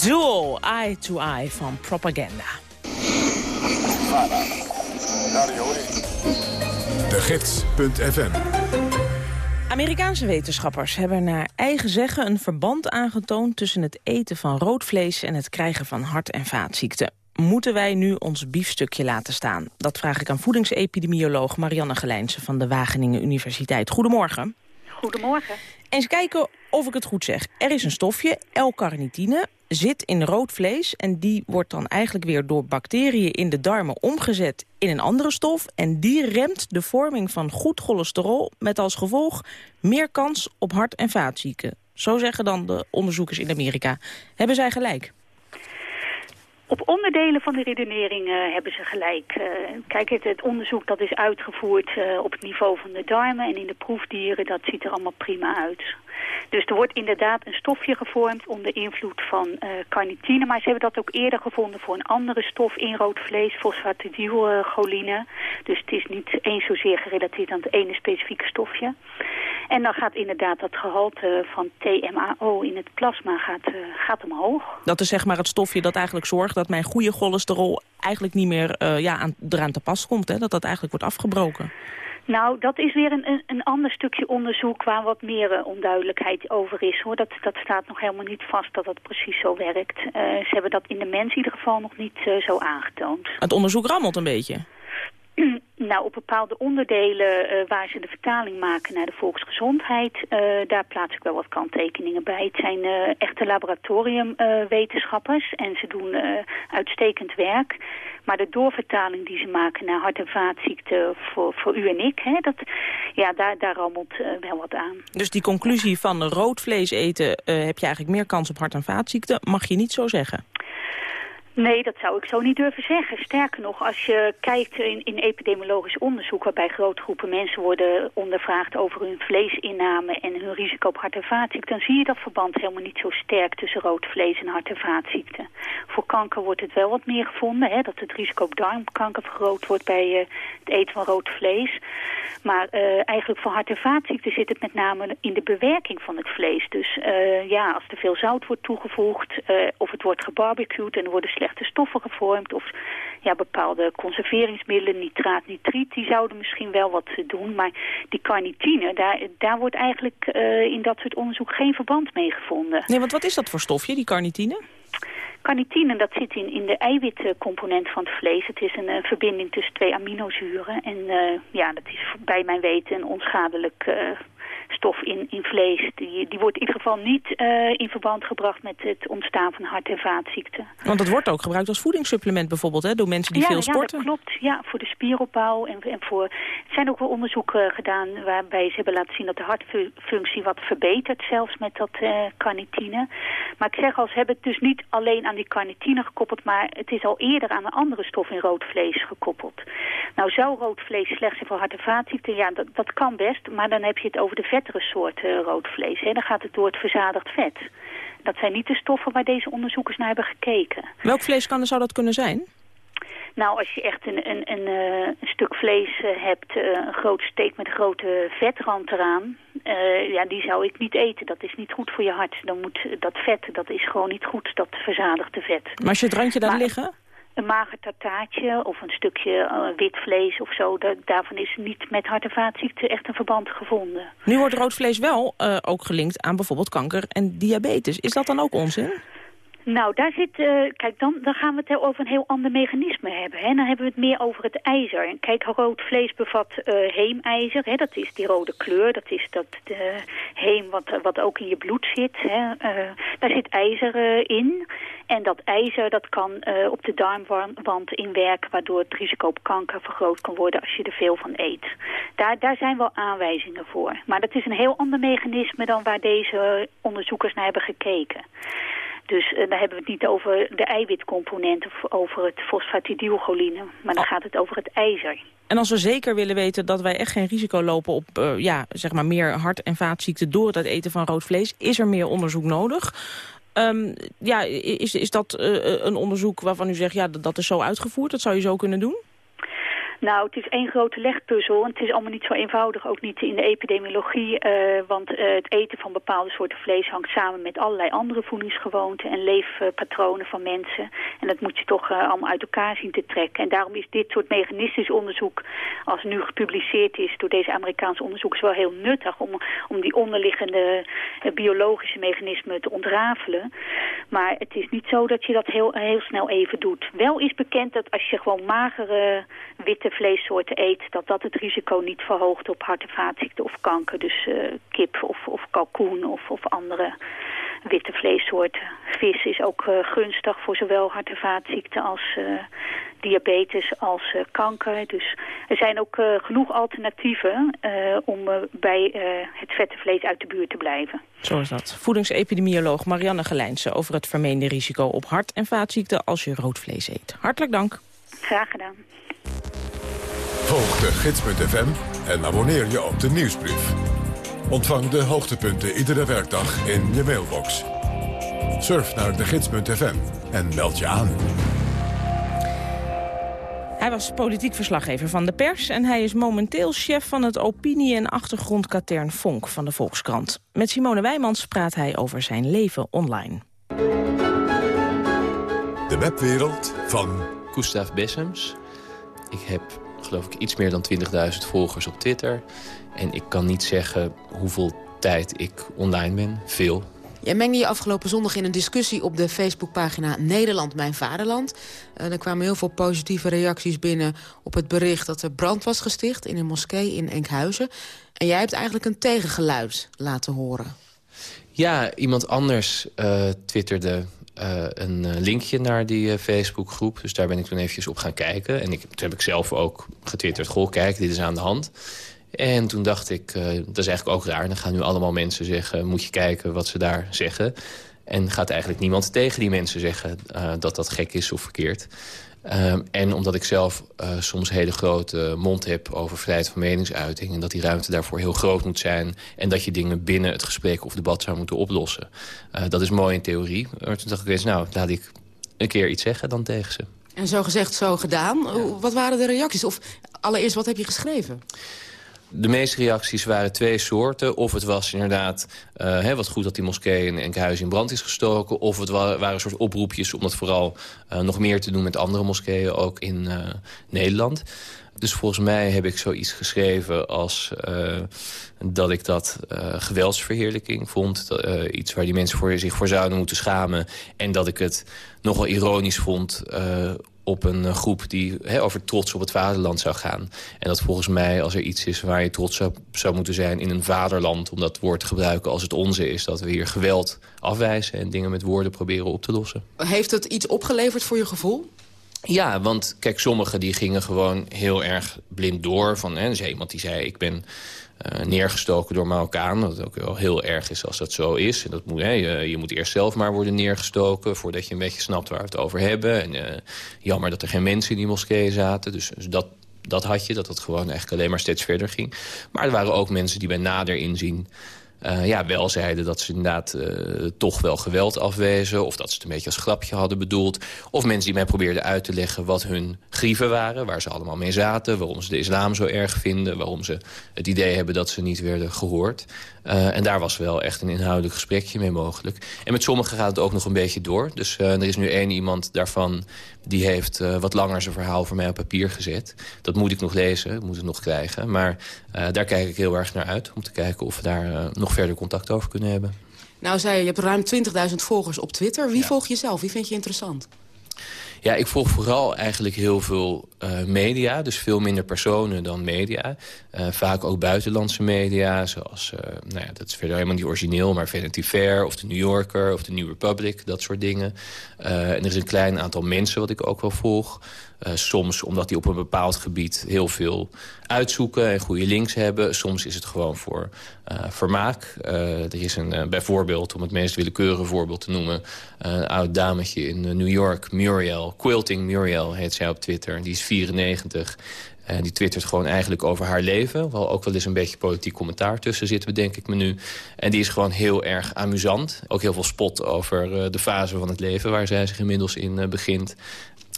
Duel Eye to Eye van Propaganda. Radio 1. De Gids.fm Amerikaanse wetenschappers hebben naar eigen zeggen een verband aangetoond tussen het eten van rood vlees en het krijgen van hart- en vaatziekten. Moeten wij nu ons biefstukje laten staan? Dat vraag ik aan voedingsepidemioloog Marianne Gelijnse van de Wageningen Universiteit. Goedemorgen. Goedemorgen. Eens kijken of ik het goed zeg. Er is een stofje, L-carnitine, zit in rood vlees... en die wordt dan eigenlijk weer door bacteriën in de darmen omgezet in een andere stof... en die remt de vorming van goed cholesterol... met als gevolg meer kans op hart- en vaatzieken. Zo zeggen dan de onderzoekers in Amerika. Hebben zij gelijk? Op onderdelen van de redenering uh, hebben ze gelijk. Uh, kijk, het, het, onderzoek dat is uitgevoerd uh, op het niveau van de darmen... en in de proefdieren, dat ziet er allemaal prima uit. Dus er wordt inderdaad een stofje gevormd onder invloed van carnitine... maar ze hebben dat ook eerder gevonden voor een andere stof in rood vlees... fosfatidylcholine. Dus het is niet eens zozeer gerelateerd aan het ene specifieke stofje. En dan gaat inderdaad dat gehalte van TMAO in het plasma gaat, gaat omhoog. Dat is zeg maar het stofje dat eigenlijk zorgt dat mijn goede cholesterol eigenlijk niet meer uh, ja, aan, eraan te pas komt. Hè? Dat dat eigenlijk wordt afgebroken. Nou, dat is weer een, een, een ander stukje onderzoek waar wat meer uh, onduidelijkheid over is. hoor. Dat, dat staat nog helemaal niet vast dat dat precies zo werkt. Uh, ze hebben dat in de mens in ieder geval nog niet zo aangetoond. Het onderzoek rammelt een beetje. Nou, op bepaalde onderdelen uh, waar ze de vertaling maken naar de volksgezondheid, uh, daar plaats ik wel wat kanttekeningen bij. Het zijn uh, echte laboratoriumwetenschappers en ze doen uitstekend werk. Maar de doorvertaling die ze maken naar hart- en vaatziekten voor, voor u en ik, hè, dat, ja, daar, daar rammelt wel wat aan. Dus die conclusie van rood vlees eten heb je eigenlijk meer kans op hart- en vaatziekten, mag je niet zo zeggen? Nee, dat zou ik zo niet durven zeggen. Sterker nog, als je kijkt in, in epidemiologisch onderzoek... waarbij grote groepen mensen worden ondervraagd over hun vleesinname... en hun risico op hart- en vaatziekten... dan zie je dat verband helemaal niet zo sterk tussen rood vlees en hart- en vaatziekten. Voor kanker wordt het wel wat meer gevonden... Hè, dat het risico op darmkanker vergroot wordt bij uh, het eten van rood vlees. Maar uh, eigenlijk voor hart- en vaatziekten zit het met name in de bewerking van het vlees. Dus uh, ja, als er veel zout wordt toegevoegd... of het wordt gebarbecued en er worden slechte stoffen gevormd... of ja, bepaalde conserveringsmiddelen, nitraat, nitriet... die zouden misschien wel wat doen. Maar die carnitine, daar, daar wordt eigenlijk uh, in dat soort onderzoek geen verband mee gevonden. Nee, want wat is dat voor stofje, die carnitine? Carnitine, dat zit in, in de eiwitcomponent van het vlees. Het is een verbinding tussen twee aminozuren. En uh, ja, dat is bij mijn weten een onschadelijk uh, stof in, in vlees. Die, die wordt in ieder geval niet uh, in verband gebracht met het ontstaan van hart- en vaatziekten. Want dat wordt ook gebruikt als voedingssupplement bijvoorbeeld, hè, door mensen die ja, veel sporten. Ja, dat klopt. Ja, voor de spieropbouw. En, en voor, er zijn ook wel onderzoeken gedaan waarbij ze hebben laten zien dat de hartfunctie wat verbetert, zelfs met dat uh, carnitine. Maar ik zeg al, ze hebben het dus niet alleen aan die carnitine gekoppeld, maar het is al eerder aan een andere stof in rood vlees gekoppeld. Nou, zou rood vlees slecht zijn voor hart- en vaatziekten? Ja, dat, dat kan best, maar dan heb je het over de vettere soorten uh, rood vlees. Hè. Dan gaat het door het verzadigd vet. Dat zijn niet de stoffen waar deze onderzoekers naar hebben gekeken. Welk vlees kan, zou dat kunnen zijn? Nou, als je echt een, een, een, een stuk vlees uh, hebt, een groot steek met een grote vetrand eraan, ja, die zou ik niet eten. Dat is niet goed voor je hart. Dan moet dat vet, dat is gewoon niet goed, dat verzadigde vet. Maar als je het randje laat liggen? Een mager tartaartje of een stukje uh, wit vlees of zo, da daarvan is niet met hart- en vaatziekten echt een verband gevonden. Nu wordt rood vlees wel uh, ook gelinkt aan bijvoorbeeld kanker en diabetes. Is dat dan ook onzin? Nou, daar zit, uh, kijk, dan, dan gaan we het over een heel ander mechanisme hebben. Hè? Dan hebben we het meer over het ijzer. Kijk, rood vlees bevat uh, heemijzer. Hè? Dat is die rode kleur. Dat is dat uh, heem wat, wat ook in je bloed zit. Hè? daar zit ijzer in. En dat ijzer dat kan op de darmwand inwerken... waardoor het risico op kanker vergroot kan worden als je er veel van eet. Daar, daar zijn wel aanwijzingen voor. Maar dat is een heel ander mechanisme dan waar deze onderzoekers naar hebben gekeken. Dus uh, daar hebben we het niet over de eiwitcomponent of over het fosfatidylcholine. Maar dan oh. gaat het over het ijzer. En als we zeker willen weten dat wij echt geen risico lopen op uh, ja, zeg maar meer hart- en vaatziekten door het eten van rood vlees, is er meer onderzoek nodig. Um, ja, is, is dat uh, een onderzoek waarvan u zegt, ja, dat, dat is zo uitgevoerd, dat zou je zo kunnen doen? Nou, het is één grote legpuzzel. En het is allemaal niet zo eenvoudig, ook niet in de epidemiologie. Uh, want uh, het eten van bepaalde soorten vlees hangt samen met allerlei andere voedingsgewoonten en leefpatronen van mensen. En dat moet je toch uh, allemaal uit elkaar zien te trekken. En daarom is dit soort mechanistisch onderzoek, als nu gepubliceerd is door deze Amerikaanse onderzoekers, wel heel nuttig om, om die onderliggende biologische mechanismen te ontrafelen. Maar het is niet zo dat je dat heel, heel snel even doet. Wel is bekend dat als je gewoon magere witte vleessoorten eet... dat dat het risico niet verhoogt op hart- en vaatziekten of kanker. Dus uh, kip of, of kalkoen of, of andere witte vleessoorten. Vis is ook uh, gunstig voor zowel hart- en vaatziekten als uh, diabetes als kanker. Dus er zijn ook genoeg alternatieven om bij het vette vlees uit de buurt te blijven. Zo is dat. Voedingsepidemioloog Marianne Gelijnse over het vermeende risico op hart- en vaatziekten als je rood vlees eet. Hartelijk dank. Graag gedaan. Volg de gids.fm en abonneer je op de nieuwsbrief. Ontvang de hoogtepunten iedere werkdag in je mailbox. Surf naar de gids.fm en meld je aan. Hij was politiek verslaggever van de pers... en hij is momenteel chef van het opinie- en achtergrondkatern Vonk van de Volkskrant. Met Simone Wijmans praat hij over zijn leven online. De webwereld van... Gustav Bessems. Ik heb geloof ik iets meer dan 20.000 volgers op Twitter. En ik kan niet zeggen hoeveel tijd ik online ben. Veel. Jij mengde je afgelopen zondag in een discussie op de Facebookpagina Nederland Mijn Vaderland. Uh, er kwamen heel veel positieve reacties binnen op het bericht dat er brand was gesticht in een moskee in Enkhuizen. En jij hebt eigenlijk een tegengeluid laten horen. Ja, iemand anders uh, twitterde uh, een linkje naar die uh, Facebookgroep. Dus daar ben ik toen eventjes op gaan kijken. En ik, toen heb ik zelf ook getwitterd, goh, kijk, dit is aan de hand. En toen dacht ik, dat is eigenlijk ook raar. Dan gaan nu allemaal mensen zeggen, moet je kijken wat ze daar zeggen. En gaat eigenlijk niemand tegen die mensen zeggen dat dat gek is of verkeerd. Um, en omdat ik zelf uh, soms hele grote mond heb over vrijheid van meningsuiting... en dat die ruimte daarvoor heel groot moet zijn... en dat je dingen binnen het gesprek of debat zou moeten oplossen. Uh, dat is mooi in theorie. Maar toen dacht ik eens, nou, laat ik een keer iets zeggen dan tegen ze. En zo gezegd, zo gedaan. Wat waren de reacties? Of allereerst, wat heb je geschreven? De meeste reacties waren twee soorten. Of het was inderdaad uh, hè, wat goed dat die moskee in Enkhuizen in brand is gestoken. Of het wa waren een soort oproepjes om dat vooral uh, nog meer te doen met andere moskeeën, ook in uh, Nederland. Dus volgens mij heb ik zoiets geschreven als dat ik dat geweldsverheerlijking vond. Iets waar die mensen voor, zich voor zouden moeten schamen. En dat ik het nogal ironisch vond op een groep die he, over trots op het vaderland zou gaan. En dat volgens mij, als er iets is waar je trots zou, zou moeten zijn in een vaderland... om dat woord te gebruiken als het onze is... dat we hier geweld afwijzen en dingen met woorden proberen op te lossen. Heeft het iets opgeleverd voor je gevoel? Ja, want kijk, sommigen die gingen gewoon heel erg blind door. Van, hè, er is iemand die zei, ik ben uh, neergestoken door Marokkaan. Wat ook wel heel erg is als dat zo is. En dat moet, hè, je, je, moet eerst zelf maar worden neergestoken... voordat je een beetje snapt waar we het over hebben. En uh, jammer dat er geen mensen in die moskee zaten. Dus, dus dat, dat had je, dat het gewoon eigenlijk alleen maar steeds verder ging. Maar er waren ook mensen die bij nader inzien... Uh, ja, wel zeiden dat ze inderdaad uh, toch wel geweld afwezen... of dat ze het een beetje als grapje hadden bedoeld. Of mensen die mij probeerden uit te leggen wat hun grieven waren... waar ze allemaal mee zaten, waarom ze de islam zo erg vinden... waarom ze het idee hebben dat ze niet werden gehoord. Uh, en daar was wel echt een inhoudelijk gesprekje mee mogelijk. En met sommigen gaat het ook nog een beetje door. Dus er is nu één iemand daarvan... die heeft wat langer zijn verhaal voor mij op papier gezet. Dat moet ik nog lezen, moet het nog krijgen. Maar daar kijk ik heel erg naar uit... om te kijken of we daar nog verder contact over kunnen hebben. Nou zei je, je hebt ruim 20.000 volgers op Twitter. Wie ja. volg je zelf? Wie vind je interessant? Ja, ik volg vooral eigenlijk heel veel uh, media. Dus veel minder personen dan media. Uh, vaak ook buitenlandse media. Zoals, uh, nou ja, dat is verder helemaal niet origineel... maar Vanity Fair of de New Yorker of de New Republic. Dat soort dingen. en er is een klein aantal mensen wat ik ook wel volg. Uh, soms omdat die op een bepaald gebied heel veel uitzoeken en goede links hebben. Soms is het gewoon voor uh, vermaak. Uh, er is een, bijvoorbeeld, om het meest willekeurige voorbeeld te noemen... een oud dametje in New York, Muriel, Quilting Muriel heet zij op Twitter. Die is 94 en die twittert gewoon eigenlijk over haar leven. Wel ook wel eens een beetje politiek commentaar tussen zitten, denk ik me nu. En die is gewoon heel erg amusant. Ook heel veel spot over de fase van het leven waar zij zich inmiddels in begint.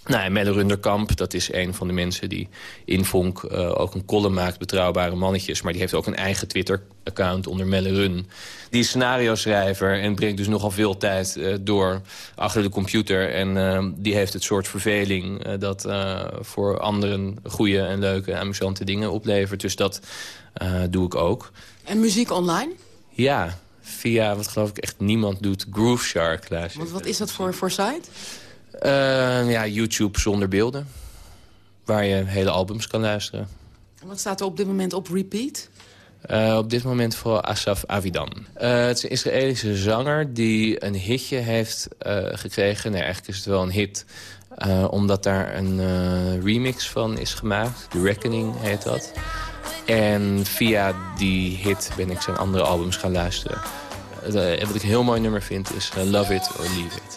Nou, Melle Runderkamp, dat is een van de mensen die in Vonk uh, ook een column maakt, Betrouwbare Mannetjes. Maar die heeft ook een eigen Twitter-account onder Melle Run. Die is scenario-schrijver en brengt dus nogal veel tijd uh, door achter de computer. En uh, die heeft het soort verveling dat voor anderen goede en leuke, amusante dingen oplevert. Dus dat doe ik ook. En muziek online? Ja, via, wat geloof ik echt niemand doet, Groove Shark. Want wat is dat voor, voor site? Uh, ja, YouTube zonder beelden. Waar je hele albums kan luisteren. En wat staat er op dit moment op repeat? Uh, op dit moment voor Asaf Avidan. Uh, het is een Israëlische zanger die een hitje heeft gekregen. Nee, eigenlijk is het wel een hit. omdat daar een remix van is gemaakt. The Reckoning heet dat. En via die hit ben ik zijn andere albums gaan luisteren. En wat ik een heel mooi nummer vind is Love It or Leave It.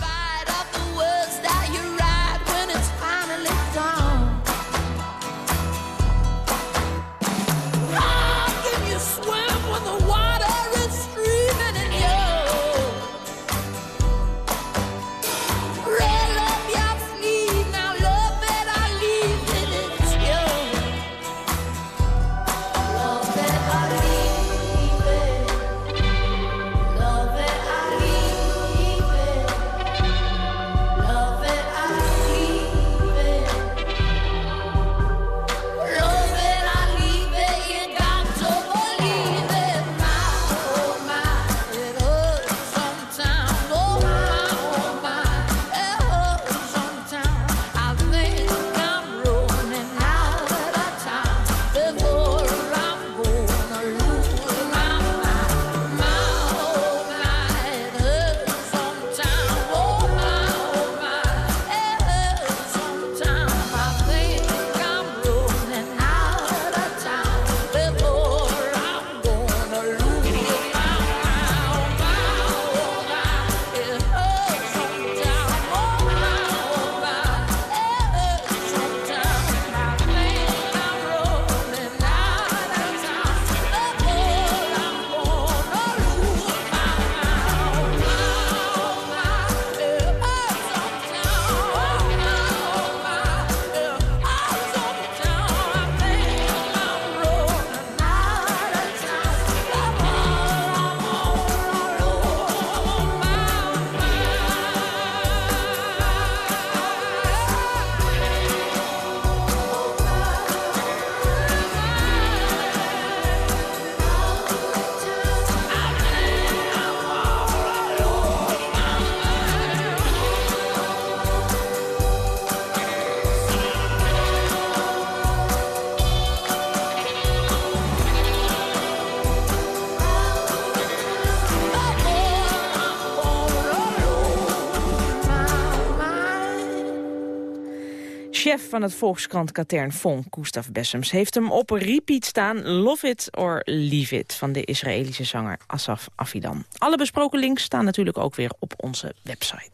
Chef van het Volkskrant Katern Von, Gustav Bessems, heeft hem op repeat staan Love It or Leave It van de Israëlische zanger Asaf Avidan. Alle besproken links staan natuurlijk ook weer op onze website.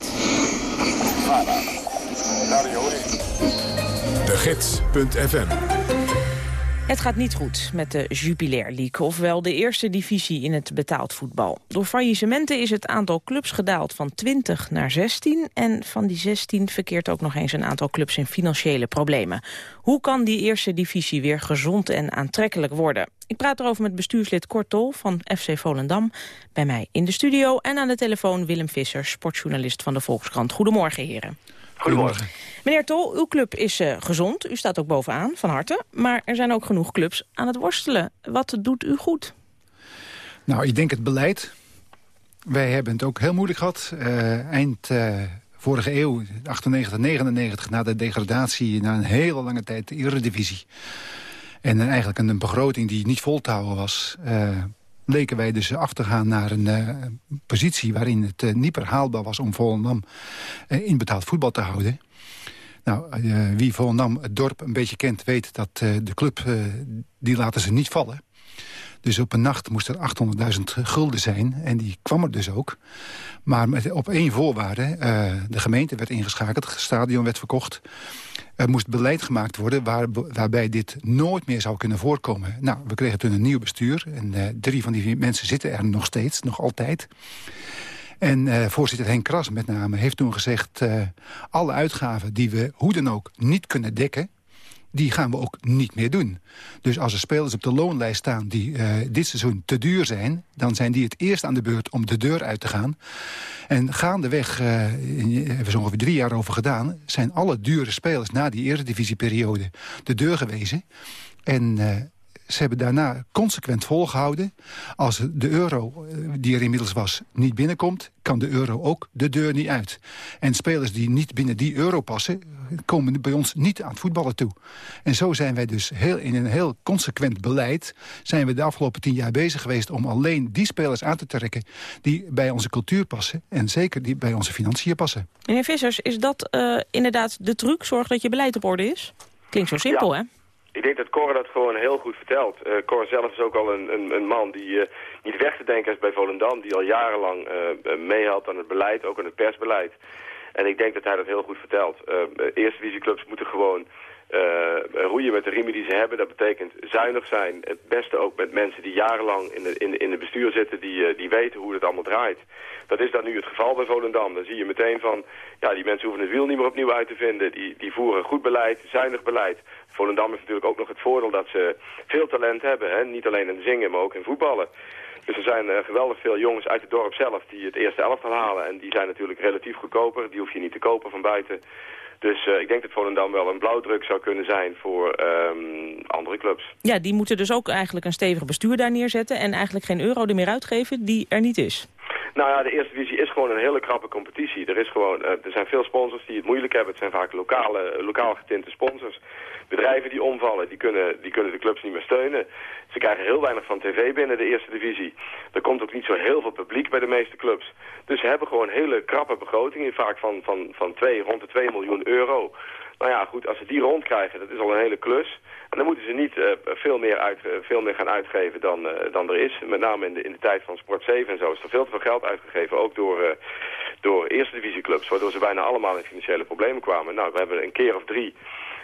De Gids.fm het gaat niet goed met de Jupiler League, ofwel de eerste divisie in het betaald voetbal. Door faillissementen is het aantal clubs gedaald van 20 naar 16... en van die 16 verkeert ook nog eens een aantal clubs in financiële problemen. Hoe kan die eerste divisie weer gezond en aantrekkelijk worden? Ik praat erover met bestuurslid Kortol van FC Volendam. Bij mij in de studio en aan de telefoon Willem Visser, sportjournalist van de Volkskrant. Goedemorgen, heren. Goedemorgen. Meneer Tol, uw club is uh, gezond. U staat ook bovenaan, van harte. Maar er zijn ook genoeg clubs aan het worstelen. Wat doet u goed? Nou, ik denk het beleid. Wij hebben het ook heel moeilijk gehad. Uh, eind uh, vorige eeuw, 98, 99, na de degradatie... na een hele lange tijd de eredivisie. En eigenlijk een, een begroting die niet vol te houden was leken wij dus af te gaan naar een uh, positie... waarin het uh, niet meer haalbaar was om Volendam uh, in betaald voetbal te houden. Nou, wie Volendam, het dorp, een beetje kent... weet dat de club, die laten ze niet vallen. Dus op een nacht moest er 800.000 gulden zijn. En die kwam er dus ook. Maar met, op één voorwaarde. de gemeente werd ingeschakeld, het stadion werd verkocht. Er moest beleid gemaakt worden waar, waarbij dit nooit meer zou kunnen voorkomen. Nou, we kregen toen een nieuw bestuur. En uh, drie van die mensen zitten er nog steeds, nog altijd. En uh, voorzitter Henk Kras met name heeft toen gezegd... Alle uitgaven die we hoe dan ook niet kunnen dekken die gaan we ook niet meer doen. Dus als er spelers op de loonlijst staan die uh, dit seizoen te duur zijn... dan zijn die het eerst aan de beurt om de deur uit te gaan. En gaandeweg, uh, hebben we zo ongeveer drie jaar over gedaan... zijn alle dure spelers na die eredivisieperiode de deur gewezen. En uh, ze hebben daarna consequent volgehouden. Als de euro, eh, die er inmiddels was, niet binnenkomt... kan de euro ook de deur niet uit. En spelers die niet binnen die euro passen... komen bij ons niet aan het voetballen toe. En zo zijn wij dus heel, in een heel consequent beleid... zijn we de afgelopen tien jaar bezig geweest... om alleen die spelers aan te trekken die bij onze cultuur passen... en zeker die bij onze financiën passen. Meneer Vissers, is dat uh, inderdaad de truc? Zorg dat je beleid op orde is? Klinkt zo simpel, ja. hè? Ik denk dat Cor dat gewoon heel goed vertelt. Uh, Cor zelf is ook al een, een, een man die uh, niet weg te denken is bij Volendam. Die al jarenlang uh, aan het beleid, ook aan het persbeleid. En ik denk dat hij dat heel goed vertelt. eerste divisieclubs moeten gewoon roeien met de riemen die ze hebben. Dat betekent zuinig zijn. Het beste ook met mensen die jarenlang in de, in, in de bestuur zitten. Die, die weten hoe het allemaal draait. Dat is dan nu het geval bij Volendam. Dan zie je meteen van, ja, die mensen hoeven het wiel niet meer opnieuw uit te vinden. Die, die voeren goed beleid, zuinig beleid. Volendam heeft natuurlijk ook nog het voordeel dat ze veel talent hebben. Hè? Niet alleen in zingen, maar ook in voetballen. Dus er zijn uh, geweldig veel jongens uit het dorp zelf die het eerste elftal halen. En die zijn natuurlijk relatief goedkoper. Die hoef je niet te kopen van buiten. Dus uh, ik denk dat Volendam wel een blauwdruk zou kunnen zijn voor um, andere clubs. Ja, die moeten dus ook eigenlijk een stevig bestuur daar neerzetten... en eigenlijk geen euro er meer uitgeven die er niet is. Nou ja, de eerste divisie is gewoon een hele krappe competitie. Er, is gewoon, uh, er zijn veel sponsors die het moeilijk hebben. Het zijn vaak lokale, uh, lokaal getinte sponsors. Bedrijven die omvallen, die kunnen, die kunnen de clubs niet meer steunen. Ze krijgen heel weinig van tv binnen de eerste divisie. Er komt ook niet zo heel veel publiek bij de meeste clubs. Dus ze hebben gewoon hele krappe begrotingen, vaak van, van, van 2, rond de 2 miljoen euro. Nou ja, goed, als ze die rondkrijgen, dat is al een hele klus. En dan moeten ze niet uh, veel, meer uit, uh, veel meer gaan uitgeven dan, uh, dan er is. Met name in de, in de tijd van Sport 7 en zo is er veel te veel geld uitgegeven. Ook door, door eerste divisieclubs, waardoor ze bijna allemaal in financiële problemen kwamen. Nou, we hebben een keer of drie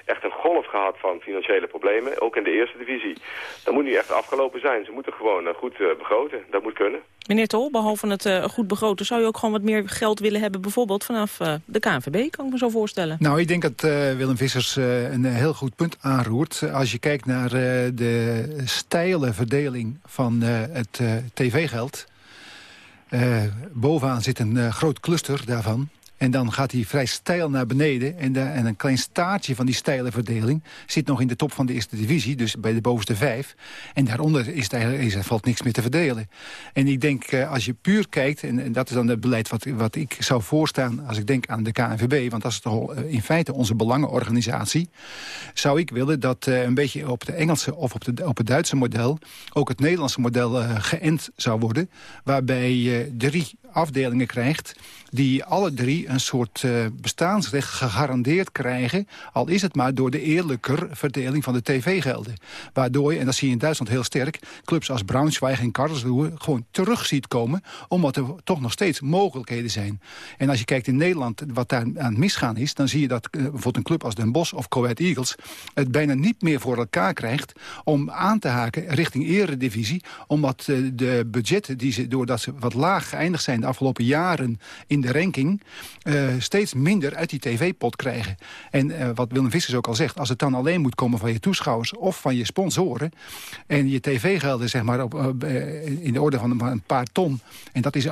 echt een golf gehad van financiële problemen, ook in de eerste divisie. Dat moet nu echt afgelopen zijn. Ze moeten gewoon goed begroten. Dat moet kunnen. Meneer Tol, behalve het uh, goed begroten... zou je ook gewoon wat meer geld willen hebben... bijvoorbeeld vanaf uh, de KNVB, kan ik me zo voorstellen. Nou, ik denk dat uh, Willem Vissers een heel goed punt aanroert. Als je kijkt naar de steile verdeling van het tv-geld... bovenaan zit een groot cluster daarvan... En dan gaat hij vrij stijl naar beneden. En, en, een klein staartje van die steile verdeling zit nog in de top van de eerste divisie. Dus bij de bovenste vijf. En daaronder is het er valt niks meer te verdelen. En ik denk, uh, als je puur kijkt, en, dat is dan het beleid wat, wat ik zou voorstaan... als ik denk aan de KNVB, want dat is toch uh, in feite onze belangenorganisatie... zou ik willen dat uh, een beetje op de Engelse of op, de, op het Duitse model... ook het Nederlandse model geënt zou worden. Waarbij drie afdelingen krijgt die alle drie een soort uh, bestaansrecht gegarandeerd krijgen... al is het maar door de eerlijker verdeling van de tv-gelden. Waardoor je, en dat zie je in Duitsland heel sterk... clubs als Braunschweig en Karlsruhe gewoon terug ziet komen... omdat er toch nog steeds mogelijkheden zijn. En als je kijkt in Nederland wat daar aan het misgaan is... dan zie je dat uh, bijvoorbeeld een club als Den Bosch of Coët Eagles... het bijna niet meer voor elkaar krijgt om aan te haken richting eredivisie... omdat uh, de budgetten die ze, doordat ze wat laag geëindigd zijn de afgelopen jaren... in de ranking uh, steeds minder uit die tv-pot krijgen. En uh, wat Willem Vissers ook al zegt... als het dan alleen moet komen van je toeschouwers of van je sponsoren... en je tv-gelden zeg maar op, uh, in de orde van een paar ton... en dat is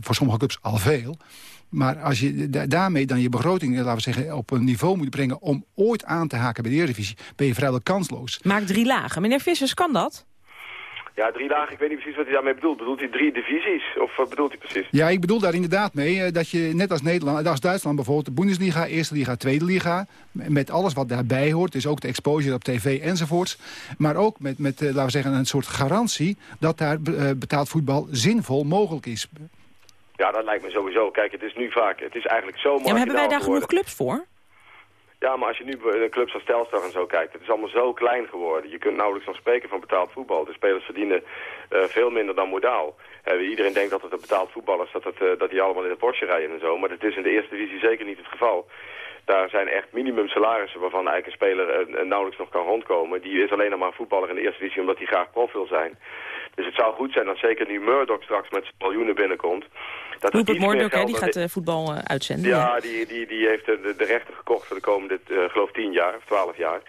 voor sommige clubs al veel... Maar als je da daarmee dan je begroting laten we zeggen, op een niveau moet brengen... om ooit aan te haken bij de Eredivisie, ben je vrijwel kansloos. Maak drie lagen. Meneer Vissers, kan dat? Ja, drie dagen, ik weet niet precies wat hij daarmee bedoelt. Bedoelt hij drie divisies? Of wat bedoelt hij precies? Ja, ik bedoel daar inderdaad mee dat je net als Nederland, als Duitsland bijvoorbeeld... de Bundesliga, Eerste Liga, Tweede Liga... met alles wat daarbij hoort, dus ook de exposure op tv enzovoorts... maar ook met, met laten we zeggen, een soort garantie... dat daar betaald voetbal zinvol mogelijk is. Ja, dat lijkt me sowieso. Kijk, het is nu vaak, het is eigenlijk zo Ja, maar hebben wij daar genoeg clubs voor? Ja, maar als je nu naar clubs als Telstar en zo kijkt, het is allemaal zo klein geworden. Je kunt nauwelijks nog spreken van betaald voetbal. De spelers verdienen uh, veel minder dan modaal. Uh, iedereen denkt dat het een betaald voetbal is, dat, het, uh, dat die allemaal in het Porsche rijden en zo. Maar dat is in de eerste divisie zeker niet het geval. Daar zijn echt minimum salarissen waarvan eigenlijk een speler nauwelijks nog kan rondkomen. Die is alleen nog maar voetballer in de eerste divisie omdat hij graag prof wil zijn. Dus het zou goed zijn dat zeker nu Murdoch straks met miljoenen binnenkomt. Dat Rupert Murdoch, die gaat uh, voetbal uitzenden. Ja, Die, die, die heeft de, de rechten gekocht voor de komende, geloof 10 jaar of 12 jaar.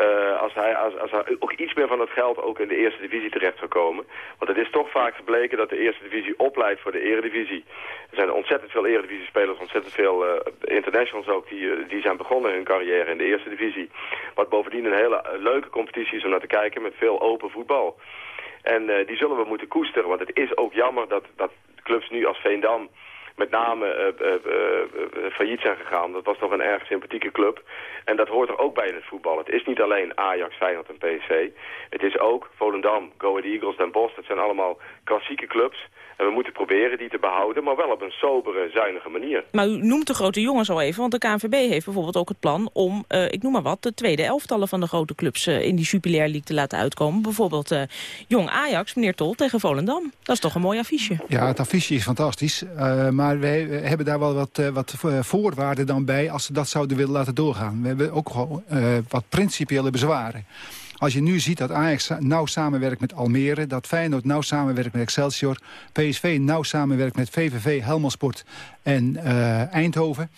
Uh, als, hij, als, als hij ook iets meer van het geld ook in de eerste divisie terecht zou komen. Want het is toch vaak gebleken dat de eerste divisie opleidt voor de eredivisie. Er zijn ontzettend veel eredivisie-spelers, ontzettend veel uh, internationals ook, die, uh, die zijn begonnen hun carrière in de eerste divisie. Wat bovendien een hele leuke competitie is om naar te kijken met veel open voetbal. En die zullen we moeten koesteren, want het is ook jammer dat, dat clubs nu als Veendam met name uh, uh, failliet zijn gegaan. Dat was toch een erg sympathieke club. En dat hoort er ook bij in het voetbal. Het is niet alleen Ajax, Feyenoord en PSV. Het is ook Volendam, Go Ahead Eagles, Den Bosch. Dat zijn allemaal klassieke clubs. En we moeten proberen die te behouden, maar wel op een sobere, zuinige manier. Maar u noemt de grote jongens al even, want de KNVB heeft bijvoorbeeld ook het plan om, uh, ik noem maar wat, de tweede elftallen van de grote clubs uh, in die Jupiler League te laten uitkomen. Bijvoorbeeld uh, Jong Ajax, meneer Tol, tegen Volendam. Dat is toch een mooi affiche? Ja, het affiche is fantastisch. maar wij hebben daar wel wat, wat voorwaarden dan bij als ze dat zouden willen laten doorgaan. We hebben ook gewoon wat principiële bezwaren. Als je nu ziet dat Ajax nauw samenwerkt met Almere... dat Feyenoord nauw samenwerkt met Excelsior... PSV nauw samenwerkt met VVV, Helmelsport en Eindhoven...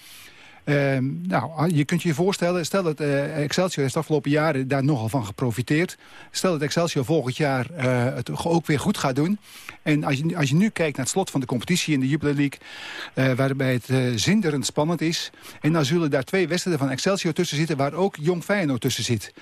Uh, nou, je kunt je voorstellen, stel dat uh, Excelsior de afgelopen jaren daar nogal van geprofiteerd. Stel dat Excelsior volgend jaar uh, het ook weer goed gaat doen. En als je, als je nu kijkt naar het slot van de competitie in de Jubilee League... waarbij het zinderend spannend is... en dan zullen daar twee wedstrijden van Excelsior tussen zitten... waar ook Jong Feyenoord tussen zit.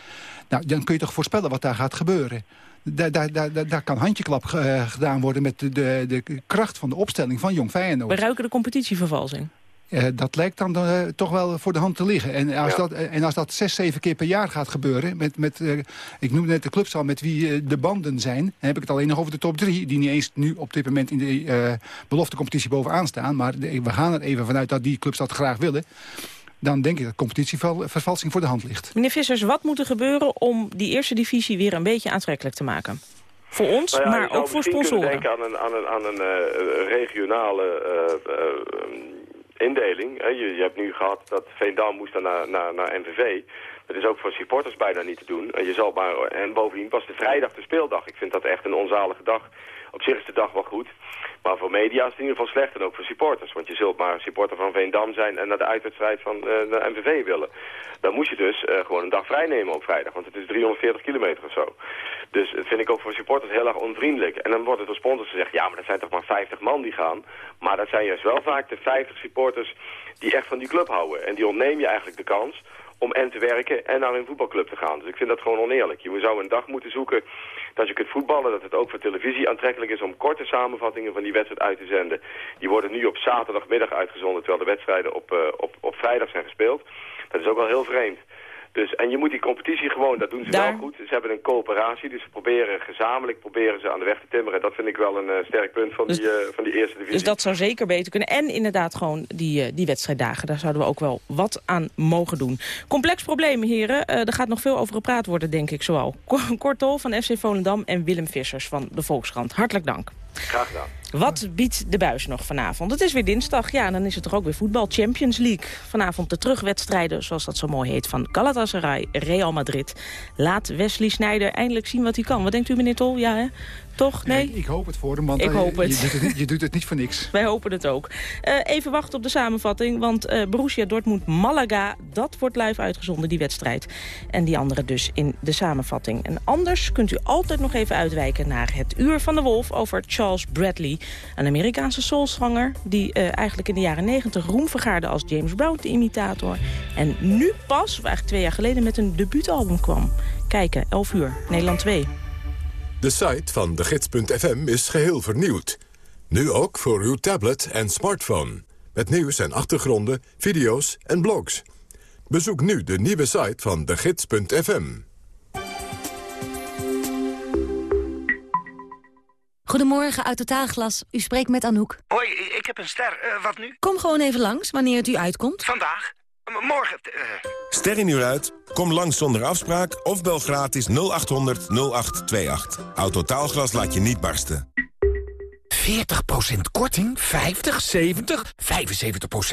Nou, dan kun je toch voorspellen wat daar gaat gebeuren. Daar, daar, daar, daar kan handjeklap gedaan worden met de, de, de, kracht van de opstelling van Jong Feyenoord. We ruiken de competitievervalsing. Uh, dat lijkt dan uh, toch wel voor de hand te liggen. En als, ja. dat, en als dat zes, zeven keer per jaar gaat gebeuren... Met, met, ik noemde net de clubs al met wie de banden zijn... dan heb ik het alleen nog over de top drie... die niet eens nu op dit moment in de beloftecompetitie bovenaan staan. Maar de, we gaan er even vanuit dat die clubs dat graag willen dan denk ik dat competitievervalsing voor de hand ligt. Meneer Vissers, wat moet er gebeuren om die eerste divisie weer een beetje aantrekkelijk te maken? Voor ons, nou ja, maar ook voor sponsoren. Ik denk aan een, aan een, aan een uh, regionale uh, uh, indeling. Je, je, hebt nu gehad dat Veendam moest naar, naar, naar MVV. Dat is ook voor supporters bijna niet te doen. En, je zal maar, en bovendien was de vrijdag de speeldag. Ik vind dat echt een onzalige dag. Op zich is de dag wel goed. Maar voor media is het in ieder geval slecht en ook voor supporters. Want je zult maar supporter van Veendam zijn en naar de uitwedstrijd van de MVV willen. Dan moet je dus uh, gewoon een dag vrij nemen op vrijdag. Want het is 340 kilometer of zo. Dus dat vind ik ook voor supporters heel erg onvriendelijk. En dan wordt het door sponsors gezegd, ja maar dat zijn toch maar 50 man die gaan. Maar dat zijn juist wel vaak de 50 supporters die echt van die club houden. En die ontneem je eigenlijk de kans om en te werken en naar een voetbalclub te gaan. Dus ik vind dat gewoon oneerlijk. Je zou een dag moeten zoeken dat je kunt voetballen, dat het ook voor televisie aantrekkelijk is om korte samenvattingen van die wedstrijd uit te zenden. Die worden nu op zaterdagmiddag uitgezonden, terwijl de wedstrijden op, uh, op, op vrijdag zijn gespeeld. Dat is ook wel heel vreemd. Dus, en je moet die competitie gewoon, dat doen ze Daar... wel goed. Ze hebben een coöperatie, dus ze proberen gezamenlijk proberen ze aan de weg te timmeren. Dat vind ik wel een uh, sterk punt van, dus, die, uh, van die eerste divisie. Dus dat zou zeker beter kunnen. En inderdaad gewoon die, uh, die wedstrijddagen, daar zouden we ook wel wat aan mogen doen. Complex probleem, heren. er gaat nog veel over gepraat worden, denk ik zoal. Kortol van FC Volendam en Willem Vissers van de Volkskrant. Hartelijk dank. Graag gedaan. Wat biedt de buis nog vanavond? Het is weer dinsdag, ja, dan is het toch ook weer voetbal. Champions League. Vanavond de terugwedstrijden, zoals dat zo mooi heet, van Galatasaray, Real Madrid. Laat Wesley Sneijder eindelijk zien wat hij kan. Wat denkt u, meneer Tol? Ja, hè? Toch? Nee? ik hoop het voor hem, want ik hoop het. Je, doet het niet, je doet het niet voor niks. Wij hopen het ook. Uh, even wachten op de samenvatting, want uh, Borussia Dortmund-Malaga... dat wordt live uitgezonden, die wedstrijd. En die andere dus in de samenvatting. En anders kunt u altijd nog even uitwijken naar het Uur van de Wolf... over Charles Bradley, een Amerikaanse soulzanger... die eigenlijk in de jaren negentig roem vergaarde als James Brown, de imitator. En nu pas, of eigenlijk twee jaar geleden, met een debuutalbum kwam. Kijken, 11 uur, Nederland 2. De site van de gids.fm is geheel vernieuwd. Nu ook voor uw tablet en smartphone. Met nieuws en achtergronden, video's en blogs. Bezoek nu de nieuwe site van de gids.fm. Goedemorgen, uit Totaalglas. U spreekt met Anouk. Hoi, ik heb een ster. Uh, wat nu? Kom gewoon even langs, wanneer het u uitkomt. Vandaag? Morgen? Uh... Ster in uur uit? Kom langs zonder afspraak of bel gratis 0800 0828. Autotaalglas laat je niet barsten. 40% korting? 50, 70,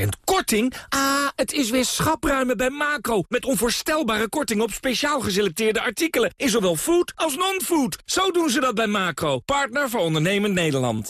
75% korting? Ah, het is weer schapruimen bij Macro. Met onvoorstelbare korting op speciaal geselecteerde artikelen. In zowel food als non-food. Zo doen ze dat bij Macro. Partner voor ondernemend Nederland.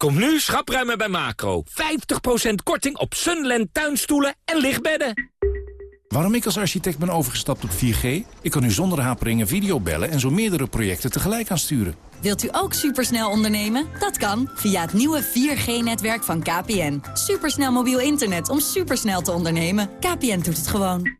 Kom nu schapruimen bij Macro. 50% korting op Sunland tuinstoelen en lichtbedden. Waarom ik als architect ben overgestapt op 4G? Ik kan nu zonder haperingen videobellen en zo meerdere projecten tegelijk aansturen. Wilt u ook supersnel ondernemen? Dat kan via het nieuwe 4G-netwerk van KPN. Supersnel mobiel internet om supersnel te ondernemen. KPN doet het gewoon.